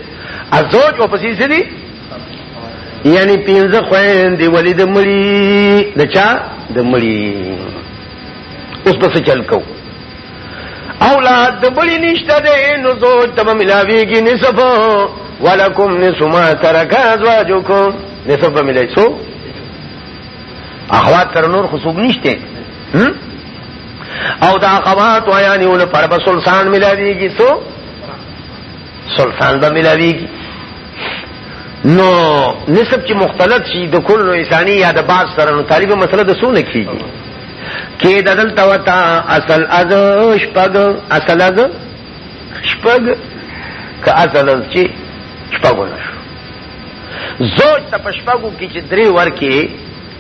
ازوج او پسې سړي یعنی پینځه خويندې ولې د مړي د چا د مړي اوس په څه چل کو اولاد د بلی نشته ده نو زوج ته ملاویږي نصف ولکم نصف ما ترک ازواجکم نصف به ملای سو اخوات تر نور خصوب نشته او دا اخوات ویانی ول پر بسلسان ملاویږي سو سلطان به ملاویږي نو نسب چې مختلط شي د کل نو انساني یا د باز سره نو طالب مسله د سونه کیږي کې د دلته وتا اصل از شپګ اصل از شپګ که اصل از چې شپګونه شو زوج ته پشپګو کې چې درې ورکه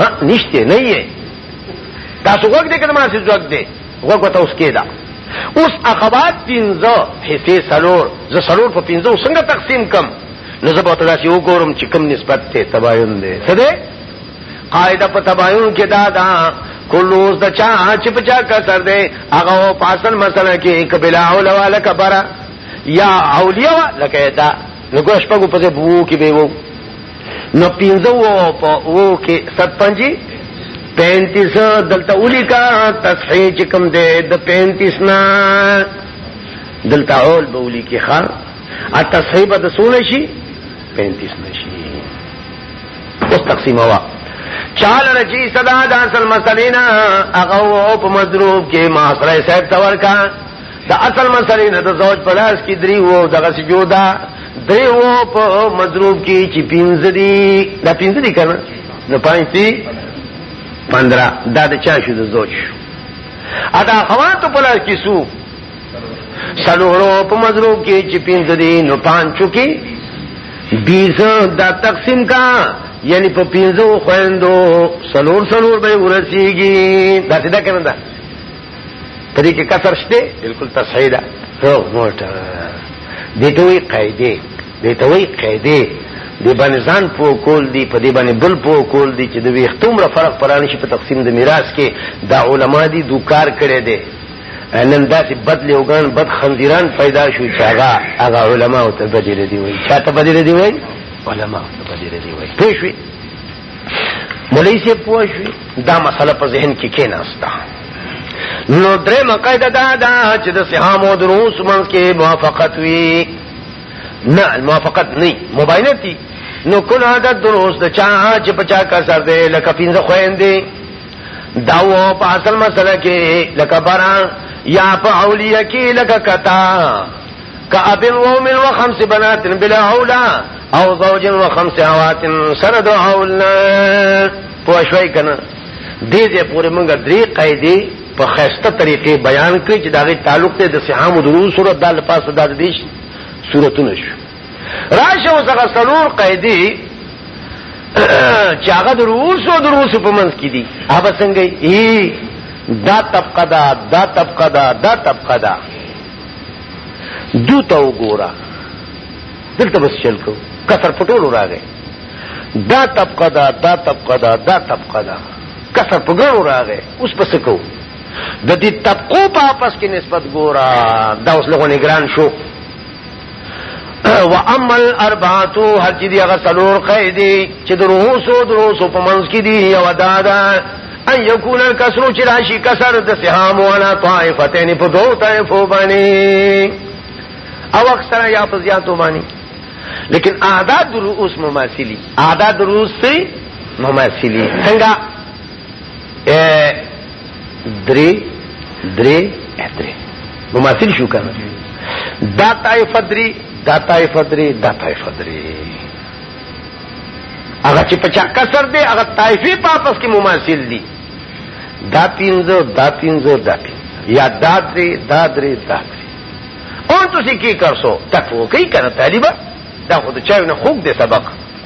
ها نشته نه یې تاسو وګ دې کړه ما سي ځوګ دې وګ وته اوس کېدا اوس اخبات پینځه حصے سلور ز سلور په پینځه څنګه تقسیم کم نو زه به تدا چې وګورم چې کم نسبت ته تباین دې څه دې قاعده په تباین کې دا دا کلوز د چا چې په چا کثر دې هغه پاسن مسله کې کبلا اولواله کبره یا اولیاء لکه دا نو ګوش په کو په بو کې به وو نو پینځو او په او کې ست پنځي 35 دلته اولی کا تصحیح چې کوم دی د 35 نا دلته اول به اولی کې ښا ا تصحیح به د سول شي 35 نشي اوس تقسیم وا چال رجی صدا داسل مسلینا اغو په مضروب کې ما سره صاحب تور کا د اصل مسلې نه د زوج په لاس کې درې وو دغه سجودا درې وو په مضروب کې چې پنځه دي دا پنځه دي کنه نو پنځه دي 15 دا د چا شو د زوج ادا خوات په لاس کې سو سلوړو په مضروب کې چې پنځه دي نو پنځو کې 20 دا تقسیم کا یعنی په پنځو خويندو سلور سلور به ورسیږي دا څه دا کنه دا پدې کې کثر شته بالکل تصحیح ده هو موټر دې ته وی قاعده دې ته وی قاعده دې باندې ځان په کول دي په دې باندې بل په کول دي چې د ویختوم را فرق پرانی شي په تقسیم د میراث کې دا علما دي دوکار کړي دي نن داسې بد لوګان بد خنزیران پیدا شو چې هغه هغه علما او ته بدل دي وایي چاته بدل دي وایي علما او ته بدل دي وایي پوه شئ مولوی سے پوه شوي دا مسله په ذهن کې کېناسته نو درې مقاعده دا دا چې د سهام او دروس منځ کې موافقت وي نه موافقت نه مباینه دي نو کل عادت دروس د چا چې پچا کا سر دی لکه پینځه خويندې دا و په اصل مسله کې لکه باران یا په اولیه کې لکه کتا كأب ووم وخمس بنات بلا عولا او زوج وخمس عوات سرد عولنا پوشوي کنه دې دې پورې موږ درې قاعده په خسته طریقې بیان کړې چې داغه تعلق ته د صحام او درو صورت دال پاسه د دې صورتونه شو راشه او زغه سلور قاعده چې هغه دروس او دروس په منځ کې دي هغه څنګه ای دا طبقه دا دا طبقه دا دا طبقه دا دو ته وګوره دلته بس چل کو کثر پټولو راغی دا طبقه دا دا طبقه دا دا طبقه دا کثر پګړو راغی اوس پس کو د دې طبقو په آپس کې نسبت ګورا دا اوس لغونه ګران شو واما الاربعه هر چې دی هغه سلور قیدی چې دروه سو دروه سو په منځ کې دی یو دادا ان یکون الکسر چې راشي کسر د سهام ولا طائفتین په دوه طائفو باندې او اکثر یا په زیاتو باندې لیکن اعداد رؤوس مماثلی اعداد رؤوس مماثلی څنګه اے درې درې درې مماثل شو کنه دا طائفه درې دا طائفه درې دا طائفه درې هغه چې پچا کسر دی هغه طائفه په اپس کې مماثل دي دا پینځه دا پینځه دا پینځه یا دا درې دا درې دا درې اون تسی کی کرسو تکوو کی کنه طالبا دا خود چاوی نه خوک دی سبق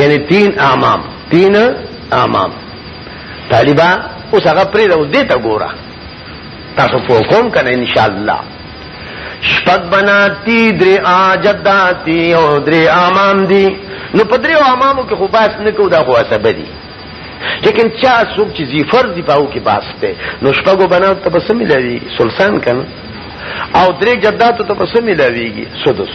یعنی تین اعمام تین اعمام طالبا اوس هغه پرې راو دې ته ګوره تاسو په کوم کنه ان شاء الله شپږ بناتی درې اجداتی او درې امام دي نو په درې امامو کې خو باس نه کو دا خو اسب دي لیکن چا څوک چې زی فرض دی پاو کې باس ته نو شپږو بنا ته بس ملوي سلسان کنه او درې جداتو ته بس ملويږي سدس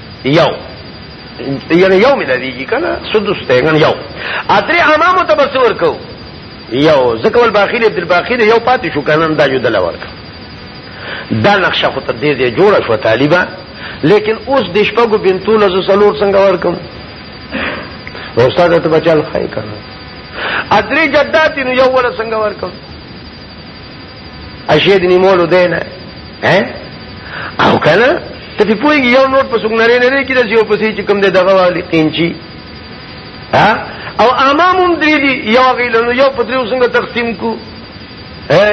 یو یعنی یو ملاویږي کنه سدس ته کنه یو اتری امامو ته بس ورکو یو زکول باقی دی عبد باقی دی یو پاتې شو کنه دا یو دل ورک دا نقشه خو ته دې دې جوړه شو طالبہ لیکن اوس د شپږو بنتو لزو سلور څنګه ورکم استاد ته بچل خای کنه ادری جدات نو یو ولا څنګه ورکم اشید نیمولو دی نه او کنه ته په پوي یو نوټ په څنګه نه لري کې د یو پسې چې کوم د دغه والی قینچی ها او امامم درې دی یو غیلنو یو په دریو څنګه تقسیم کو ها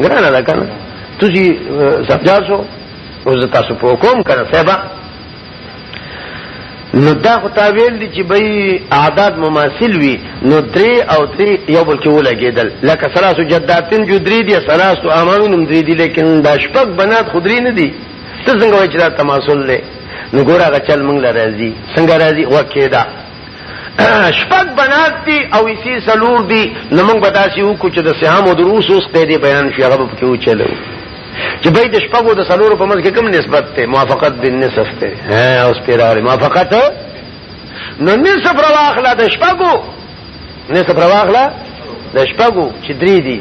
ګرانه ده کنه تاسو سمجا شو او زه تاسو په کوم کنه سبا نو دا خو تا ویل دي چې به اعداد مماثل وي نو درې او درې یو بل کې ولګېدل لکه سلاسو جداتین جو درې دي سلاسو امامین هم درې دي لیکن دا شپږ بنات خو درې نه دي ته څنګه وایې چې دا تماثل دی نو ګوره هغه چل موږ له راځي څنګه راځي وکې دا شپږ بنات دي او اسی سلور دي نو موږ به داسې وکړو چې د سهام او دروس اوس قیدې بیان شي هغه به پکې وچلو چې به د شپږو د سلور په منځ کې کوم نسبت ته موافقت د نصف ته ها اوس پیراله موافقت نو نصف رواخله د شپږو نصف رواخله د شپږو چې درې دي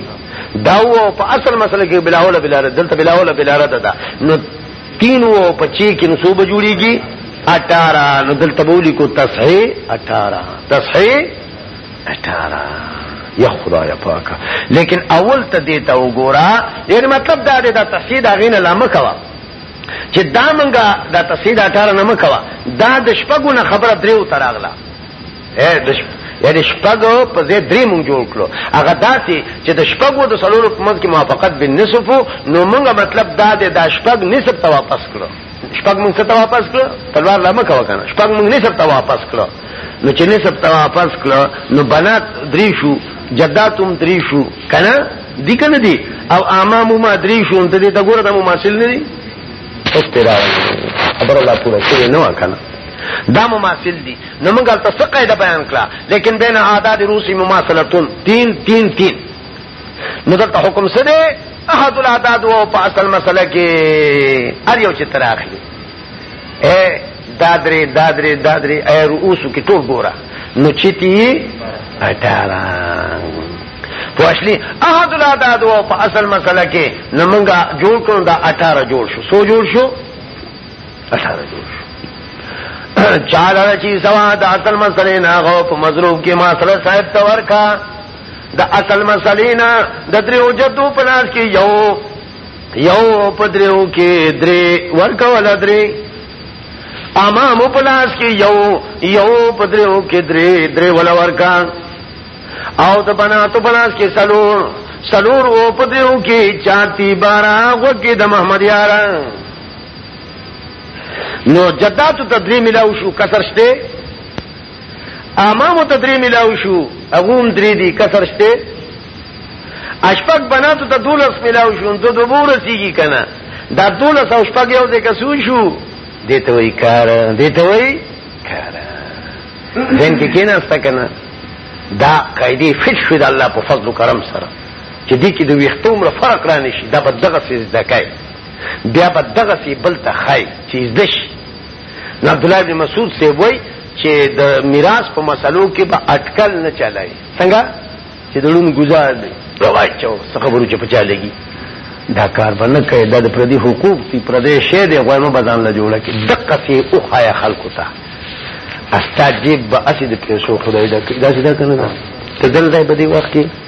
دا و په اصل مسله کې بلاوله بلاره دلته بلاوله بلاره ده نو تین و پچی کی نو صوبه جوړیږي 18 نو دلته بولی کو تصحیح 18 تصحیح 18 یا خدای پاک لیکن اول ته دیتا وګورا یعنی مطلب دا دی دا تصحیح دا غینه لامه کوا چې دا منګه دا تصحیح 18 نه مکوا دا د شپګونه خبره دریو تراغله یعنی شپږو په ځای درې مونږ جوړ کړو هغه داسې چې د شپږو د سلورو په منځ کې موافقت به نصف نو مونږ مطلب دا دی دا شپږ نصف ته واپس کړو شپږ مونږ ته واپس کړو تلوار لا مکه وکنه شپږ مونږ نصف ته واپس کړو نو چې نصف ته واپس کړو نو بنات درې شو جداتم درې شو کنه دی کنه دی او امام ما درې شو ته دې د ګوره د مماثل نه دی اوس پیرا خبر الله پوره شوی نه وکنه دا مماثل دي نو موږ هلته څه قاعده بیان کړه لیکن بین اعداد روسی مماثلتون تین تین تین نو دلته حکم څه دی احد الاعداد و په اصل مسله کې هر یو چې تر اخلي اے دادری دادری دادری اے رؤوسو کې ټول ګوره نو چیتی اټارا پوښلی احد الاعداد و په اصل مسله کې نو موږ جوړ کړو دا 18 جوړ شو سو جوړ شو اشاره جوړ چاله چې سوا د اصل مسلې نه غو په مضروب کې ما سره صاحب تور کا د اصل مسلې نه د دریو جدو پلاس کې یو یو په دریو کې درې ورکا ولا درې امام پلاس کې یو یو په دریو کې درې درې ولا ورکا او د بناتو پلاس کې سلور سلور او په دریو کې چاتی بارا غو کې د محمد یاران نو جدات تدری ملاو شو کسر شته امام تدری ملاو شو اغوم دری دی کسر شته اشپک بنات ته دولس ملاو شو نو دو بور سیږي کنه دا دولس او شپک یو ځای کسو شو دته وی کار دته وی کار دین کې کینا ستا کنه دا قاعده فټ شو د الله په فضل او کرم سره چې دې کې د ویختوم را فرق را نشي دا په دغه سیز دکای بیا به دغسې بل ته ښایي چې زده شي نو عبدالله ابن مسعود صاحب وایي چې د میراث په مسلو کې به اټکل نه چلایي څنګه چې د ړوند ګزار دی رواج چو څه خبرو چې په چا لګي دا کار به نه کوي دا د پردي حقوق دي پردی شی دی غواړي مه به ځان له جوړه کړي دقسې وښایه خلکو ته استا جیب به هسې د پیسو خدای ډکوي داسې ده که نه ده ته دل ځای په دې وخت کې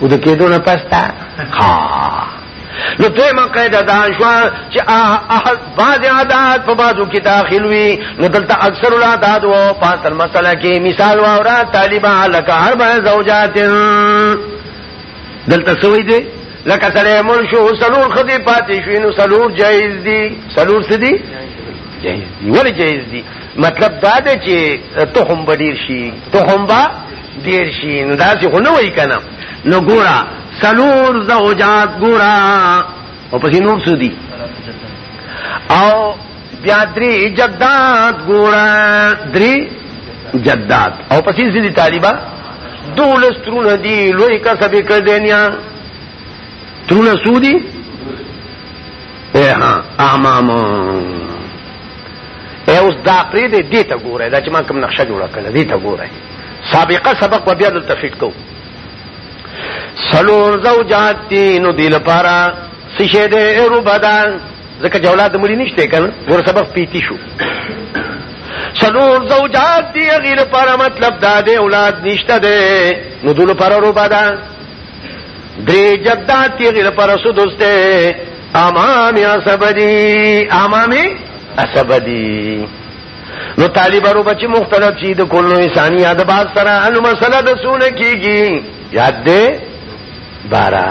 او د کېدو نه پستا ها نو دویمه قاعده دا شوه چې احد بعض عادات په بعضو کې داخل وي نو دلته اکثر العادات و فاصل مسله کې مثال واورا طالبا لک اربع زوجات دلته سوې دي لکه سره مول شو سلور خدي پاتې شو نو سلور جایز دي سلور څه دي جایز دي ولې جایز دي مطلب دا دی چې تخم بدیر شي تخم با دیر شي نو داسې خو نه وای کنه نو ګورا سلور زوجات ګورا او پسې نور څه دي او بیا درې جدات ګورا درې جدات او پسې څه دي طالبہ دولس ترونه دي لوی کا سبې کړ دنیا ترونه سودی اے ہاں اعمامون اے اوس دا پرې دې دې ته ګوره دا چې ما کوم نقشه جوړه کړه دې ته ګوره سابقه سبق و بیا دلته فټ کو سلور زوجات دي نو دې لپاره سشه دې رو بدن ځکه چې اولاد مړي نشته کنه ور سبق پیتی شو سلور زوجات دي غیر لپاره مطلب دا دې اولاد نشته دې نو دې لپاره رو بدن درې جدا تیغې لپاره څه دوسته امام اسبدی امام اسبدی نو طالبانو بچ مختلف چی د کلو انسانی یاد باز سره نو مسله د سونه کیږي یاد دې بارا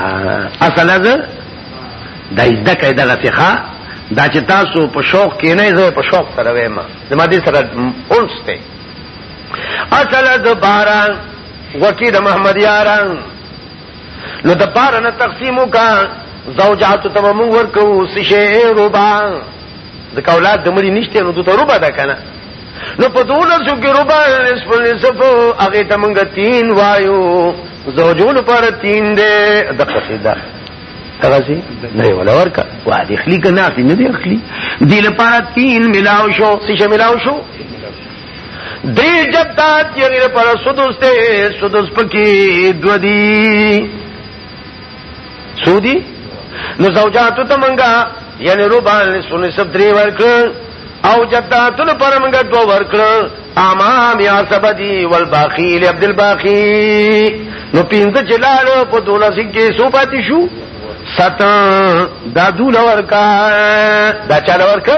اصل از دای دکې د لفقه دا چې تاسو په شوق کې نه زه په شوق سره وایم زما دې سره اونسته اصل از بارا وکی د محمد یاران نو د پار نه تقسیمو کا زوجات ته موږ ورکو سشه ربا د کولاد د مړي نشته نو ته ربا ده کنه نو په دوله شو کې ربا نصف نصف هغه ته موږ تین وایو زوجول پر تین ده د قصیده تغذی نه ولا ورکا وا دي خلی کنه نه دي خلی دی لپاره تین ملاو شو سشه ملاو شو دی جدات یعنی پر سدس تے سدس پکی دو دی سودی نو زوجاتو تا منگا یعنی رو بان سنی سب دری ورکر او جداتو نو پر منگا دو ورکر امام یا سبدی والباقی لی عبدالباقی نو پینز جلالو پا دولا سکی سو پاتی شو ستا دا دولا ورکا دا چالا ورکا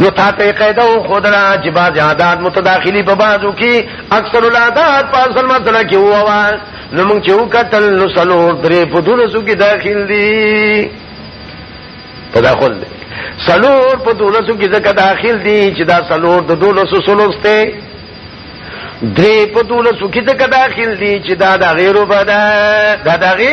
نو تا ته قاعده او خدرا چې بعض عادات متداخلي په بعضو کې اکثر العادات په اصل مسله کې ووا نو موږ چې وکتل نو سلور درې په دولسو کې داخل دي تداخل دي سلور په دولسو کې ځکه داخل دي چې دا سلور د دولسو سلوسته درې په دولسو کې ځکه داخل دي چې دا د غیرو بده دا دغه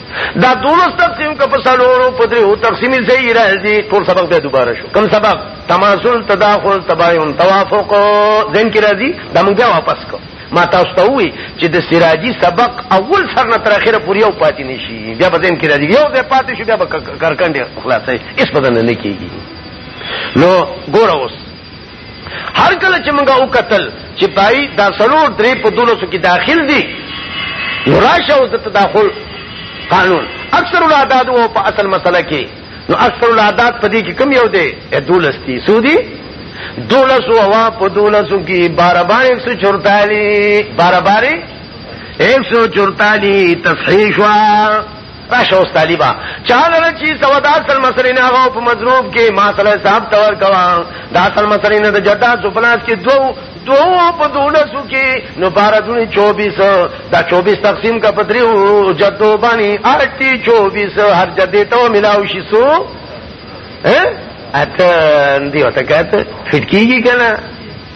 دا دولس تقسیم کا پسلورو پدری ہو تقسیمی سے ہی رہ جی ٹول سبق بے دوبارہ شو کم سبق تماسل تداخل تباین توافق زین کی رہ جی دا منگ بیا واپس کو ما تاسو ته وی چې د سراجی سبق اول سر نه تر اخره پوری او پاتې نشي بیا به زین کی رہ جی یو به پاتې شو بیا به کرکندې خلاصې اس بدن نه کیږي نو ګور اوس هر کله چې موږ او قتل چې پای دا سلور درې په دولسو کې داخل دي نو راشه او د تداخل قانون اکثر الاعداد او په اصل مسله کې نو اکثر الاعداد په دې کې کم یو دی دولس دي سودی دولس او وا په دولسو کې بار بار 144 بار بار 144 تصحیح شو راشه اوس طالبا چاله رچی سودا اصل مسلې نه هغه په مضروب کې ما سره صاحب تور کوا دا اصل مسلې نه د جدا سپلاس کې دوه دوه په دولسو کې نو بار دونی 24 دا 24 تقسیم کا پدریو جدو باندې 8 24 هر جدې ته ملاو شي سو اته دی وته کته فټکیږي کنه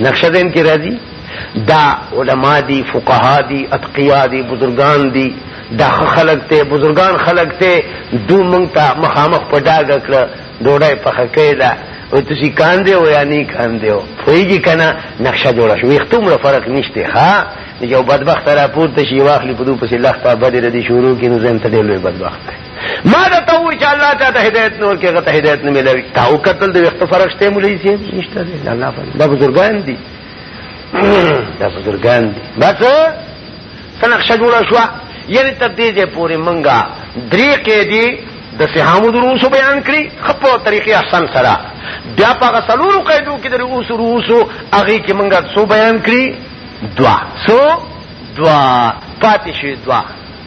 نقشه دین کې راځي دا علما دي فقها دي اتقیا دي بزرگان دي دا خلق ته بزرگان خلق ته دو مونږ ته مخامخ په ډاګه کړه ډوډۍ پخه کړې ده او تسی کان دی او یا نه کان دی پویږي کنه نقشه جوړه شو وختوم له فرق نشته ها یو بدبخت را پورته شي واخلي په دوه پسې لخته بدر دي شروع کینو زم ته دی لوی بدبخت ما دا ته وی چې الله ته ته هدایت نور کې غته هدایت نه ملوي تا او قتل د وخت فرق شته مولای سي نشته دی الله په دا بزرګان دي دا بزرګان دي بس څنګه شجوړه شو یعنی تر دې دې پورې منګه درې کې دي د سهامو دروس بیان کړی خپو طریقې احسن سره بیا په غسلورو قیدو کې د روس روس هغه کې منګه سو بیان کړی دوا سو دوا پاتې شي دوا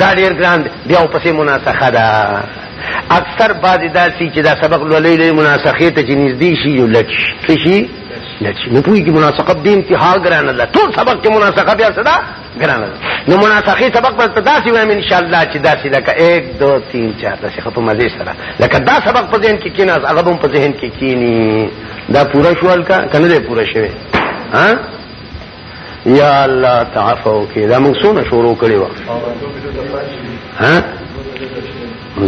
دا ډیر ګران بیا پسې مناسخه ده اکثر بعضې داسې چې دا سبق لولۍ لوی مناسخې ته چې نږدې شي یو لټ شي څه شي لټ شي نو پوهېږي مناسقه دې انتها ګرانه ده ټول سبق کې مناسقه بیا څه ده ګرانه ده نو مناسخې سبق به ته داسې وایم انشاءالله چې داسې لکه ایک دو تین چار داسې ښه په مزې سره لکه دا سبق په ذهن کې کېناست هغه به هم په ذهن کې کېني دا پوره شو هلکه که نه دی پوره شوی ها یا الله تعفو کې دا موږ څونه شروع کړی و ها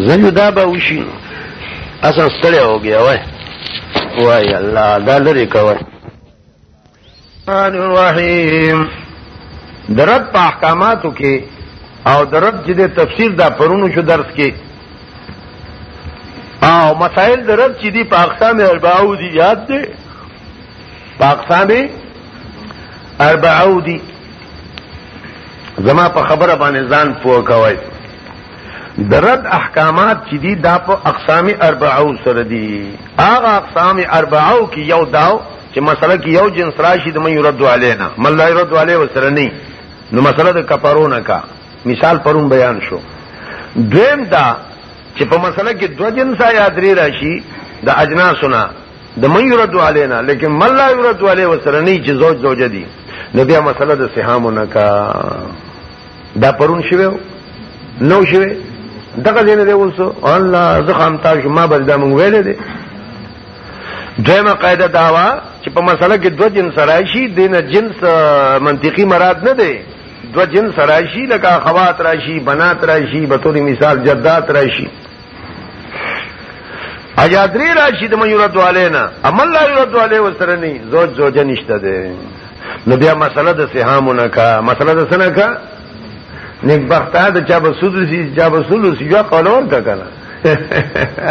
زه دا به وشي اصلا ستړی وګیا وای وای الله دا لري کوي الرحمن الرحیم درب په احکاماتو کې او درب چې د تفسیر دا پرونو شو درس کې او مسائل درب چې دی په اقسام اربعو دی یاد دی پاکستان دی اربعو دی زما په خبره باندې ځان پوه کوي درد احکامات چې دي دا په اقسام اربعو سره دي هغه اقسام اربعو کې یو داو چې مسله کې یو جنس راشي د من يرد علينا من لا يرد عليه وسره نه نو مسله د کفارونه کا مثال پرون بیان شو دویم دا چې په مسله کې دو جنس یا درې راشي د اجناسونه د من يرد علينا لیکن من لا يرد عليه وسره نه چې زوج زوجه دي نو بیا مسله د سهامو نه کا دا پرون شوه نو شوه دغه دین دی وسو الله زخم تاسو ما بل دا مونږ ویلې دي دغه قاعده داوا چې په مسله کې دوه جنس راشي دینه جنس منطقي مراد نه دی دوه جنس راشي لکه خوات راشي بنات راشي به تور مثال جدات راشي ایا درې راشي د مېرد والینا عمل لا یرد والی وسره نه زوج زوجه نشته ده نو بیا مسله د سهامونه کا مسله د سنه کا نیک بخته د چا به سود سی چا به سود سی جو قولور کا کنه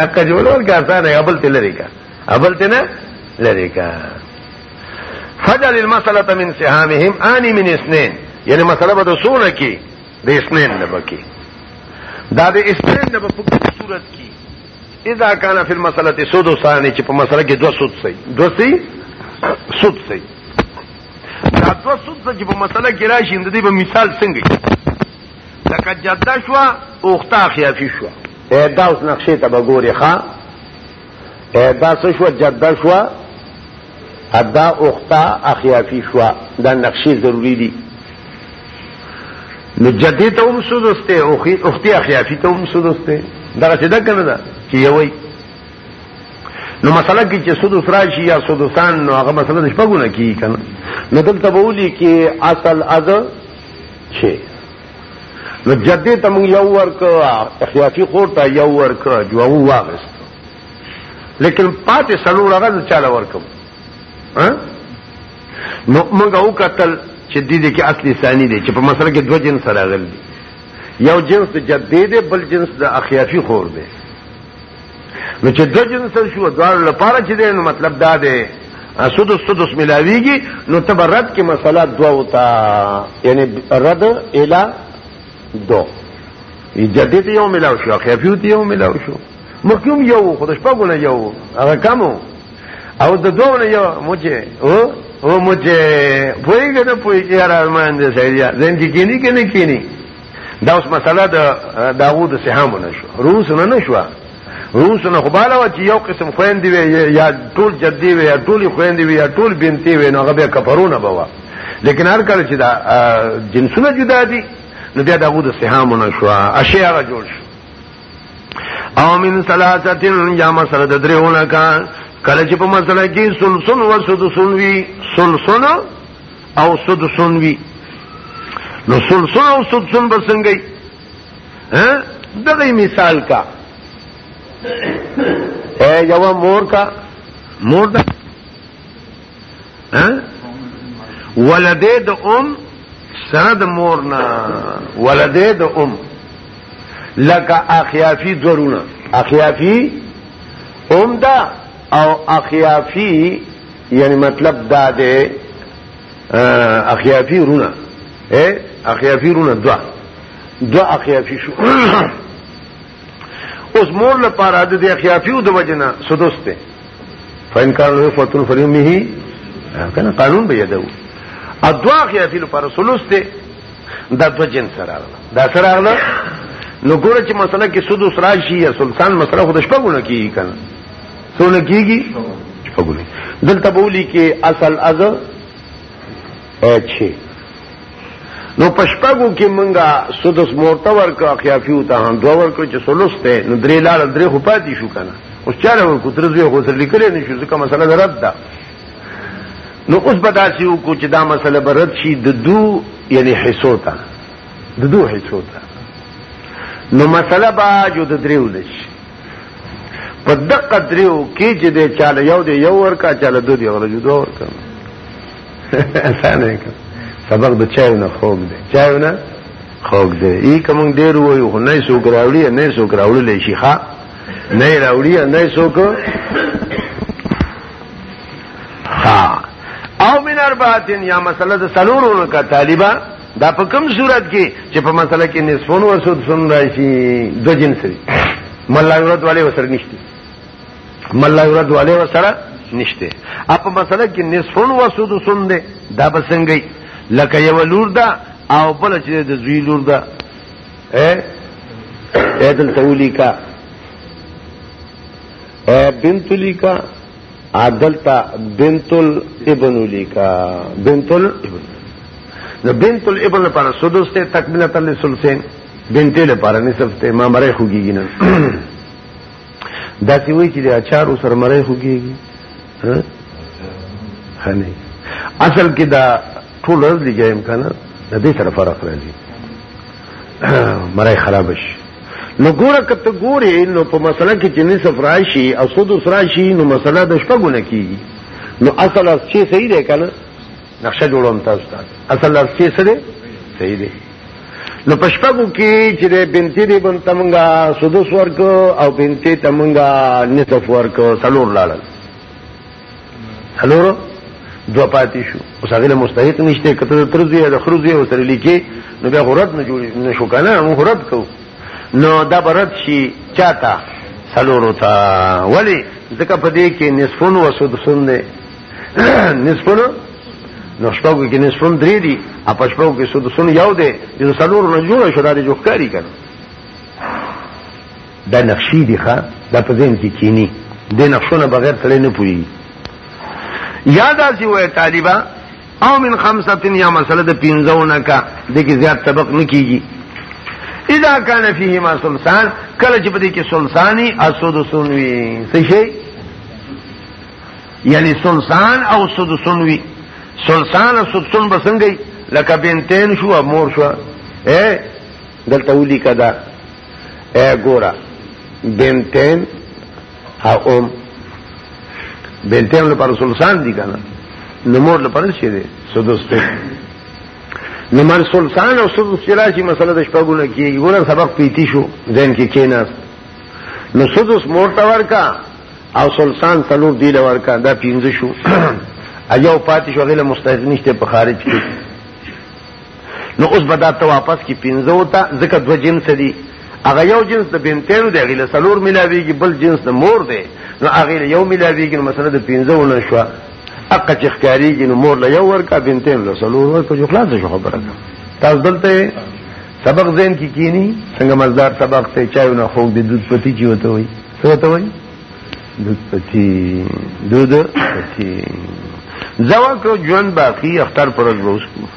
اکه جوړور کا اسانه ابل تل لري کا ابل تل نه لري کا فجل المساله من سهامهم اني من اثنين یعنی مسله به د سونه کی د اسنین نه بکی دا د اسنین نه په کوم صورت کې اذا کان فی المساله سود ثانی چې په مسله کې دو سود سي دو سي سود سي دا دو سود چې په مسله کې راشي د دې په مثال څنګه لکه جده شو اوخته خیافی شو دا اوس نقشې ته بګوري ښا دا څه شو جده شو ادا اختا اخیافی شو دا نقشې ضروری دي نو جدی ته هم سودسته او اختی اخیافی ته هم سودسته دا څه ده کنه دا چې یوي نو مسله کې چې سودس راشي یا سودسان نو هغه مسله د شپګونه کی کنه نو دلته بولی کې اصل از شي نو جدې ته موږ یو ورک احیاتی خور ته یو ورک جو واغست لیکن پاتې سلوړ هغه چاله ورکم نو موږ او قتل چې دې دې کې اصلي ثاني دي چې په مسله کې دوه جنس راغلي یو جنس د جدې دی بل جنس د اخیافي خور دی نو چې د جنس شو دوار لپاره چې دی نو مطلب دا دی سدس سدس ملاویږي نو تب رد کې مسله دو وتا یعنی رد اله دو جدید یو ملاو شو خفیوت یو ملاو شو مخکوم یو خودش پګونه یو هغه کمو او د دوه نه یو مجه او او مجه پویګه نه پویګه ارمان دې سړیا زین کې کینی کې نه کینی دا اوس مسله د داوود سهامو نشو روس نه نشو روس نه خباله و چې یو قسم خويندې وي یا ټول جدي وي یا ټول خويندې وي یا ټول بنتي وي نو هغه به کفرونه بوا لیکن هر کله چې دا جنسونه جدا دي نو بیا دغه د سهامو نشو اشیاء هغه جوړ شو او من ثلاثتين یا مسله د درېونه کا کله چې په مسله کې سلسل و سدسل وي سلسل او سدسون وی نو سلسون او سدسون به څنګه دغه مثال کا اے یو مور کا مور دا ولده د ام سره د مور نه ولده د ام لکه اخیافی درونه اخیافی ام دا او اخیافی یعنی مطلب دا دی اخیافی رونه اے اخیافی رونه دوا دوا اخیافی شو اوس مور لپاره د اخیافی او د وجنه سدوسته فین کان له فتن فریمه کنه قانون به یادو ادوا اخیافی لپاره سلوسته دا دو جن سره دا سره اغله نو ګوره چې مسله کې سود او سراج شي یا سلطان مسله خود شپه ګونه کیږي کنه څونه کیږي شپږونه دلته بولی کې اصل از اچھے نو پشپګو کې مونږه سدس مورته ورکو اخیافیو ته هم دوه ورکو چې سلوس ته نو درې لاړ درې خو پاتې شو کنه اوس چاره ورکو تر زوی خو سر لیکل نه شو ځکه مسله درد ده نو اوس به داسې وکړو چې دا مسله به رد شي د دو یعنی حصو ته د دو حصو ته نو مسله به جو د دریو لشي په دقه دریو کې چې د چاله یو دی یو ورکا چاله دو دی غره جوړ ورکا اسانه سبق د چایو نه خوګ دی چایو نه خوګ دی ای کوم ډیر وایو خو نه سو ګراوړي نه سو ګراوړي لې شي ښا نه راوړي نه سو کو ها او من اربعه یا مسله د سلورونو کا طالبہ دا په کوم صورت کې چې په مسله کې نسبون او سود سن راشي دو جنس دي ملا ورت والے وسره نشته ملا ورت والے وسره نشته اپ مسله کې نسبون او سود سن دي دا بسنګي لکه یو لور دا او بل چې د زوی لور دا اے اے دل تولی کا اے بنت لی کا عدلتا بنت الابن لیکا بنت الابن نو بنت الابن لپاره سدس ته تکمله تل سلسین بنت لپاره نصف ته ما مړې خوږیږي نه دا سی وی چې د اچار سره مړې خوږیږي ها خنه اصل کې دا ټول ورځ لګیم کنه د دې سره فرق راځي مرای خراب شي نو ګوره کته ګوره نو په مسله کې چې نصف راشي او سدس راشي نو مسله د شپګونه کیږي نو اصل از چې صحیح دی کنه نقشه جوړوم تاسو ته اصل از چې سره صحیح دی نو پشپګو کې چې د بنتي دی بن تمنګا سدس ورکو او بنتي تمنګا نصف ورکو څلور لاړل هلورو دو پاتې شو اوس هغه مستحق نشته کته تر دې د خرزې او سره لیکي نو بیا غرد نه جوړ نه شو کنه مو غرد کو نو دا برد شي چاته سلورو تا ولی ځکه په دې کې نصفون او سدسون دي نصفون نو شپږو کې نصفون درې دي او په شپږو کې سدسون یو دی نو سلورو نه جوړ شو دا دې جوړ کاری کړو دا نقشي دي ښه دا په ذهن کې کینی د نقشونه بغیر تړې نه پوي یا دا سی وای طالبہ او من خمسه یا مسله د پینځونه کا د کې زیات طبق نه کیږي اذا کان فيه ما سلسان کله چې په دې کې سلسانی اسود سنوي څه شي یعنی سلسان او سود سنوي سلسان او سود سن بسنګي لکه بنتین شو مور شو اے دلته ولي کدا اے ګورا بنتین او ام بنتین لپاره سلسان دي کنه نو مور لپاره شي دي سدس ته نو مر سلسان او سدس چې راشي مسله د شپګونه کیږي ګوره سبق پیتی شو ځین کې کیناست نو سدس مور ته ورکا او سلسان تلور دی لورکا دا پینځه شو اجاو پاتې شو غیله مستحق نشته په خارج کې نو اوس به دا ته واپس کی پنځو ته ځکه دو جنس دي هغه یو جنس د بنتینو دی هغه له سلور ملاویږي بل جنس د مور دی نو هغه یو ملاویږي نو مثلا د پنځو نه شو اقا چې ښکاریږي نو مور له یو ورکا بنتین له سلور ورکا جو خلاص شو خبره تاسو دلته سبق زین کی کینی څنګه مزدار سبق ته چایو نه خوګ د دود پتی کی وته وای څه وته وای دود پتی دود پتی زوا کو ژوند باقی اختر پر ورځ وسکو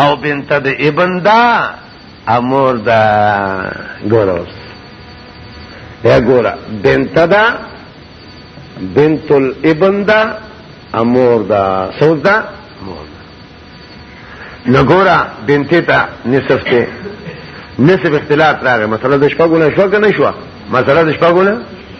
او بنت د ابن دا امور دا ګور اوس یا ګور بنت دا بنت الابن دا امور دا سوز دا امور دا نګورا بنت تا نصف ته نصف اختلاف راغی مسله د شپږونه شو کنه شو مسله د شپږونه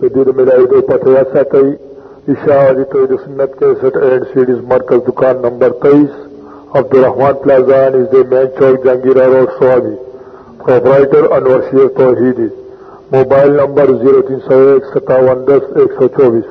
د دې د ملاویدو پته وساتئ اشاعه د توحید سنت کیسټ اینډ سیډیز مرکز دکان نمبر تیئیس عبدالرحمان پلازا نزد مین چوک جہانگیرہ روڈ سوابی پروپرائٹر انور شیر توحیدی موبائل نمبر زیرو تین سو ایک ستاون دس ایک سو چوبیس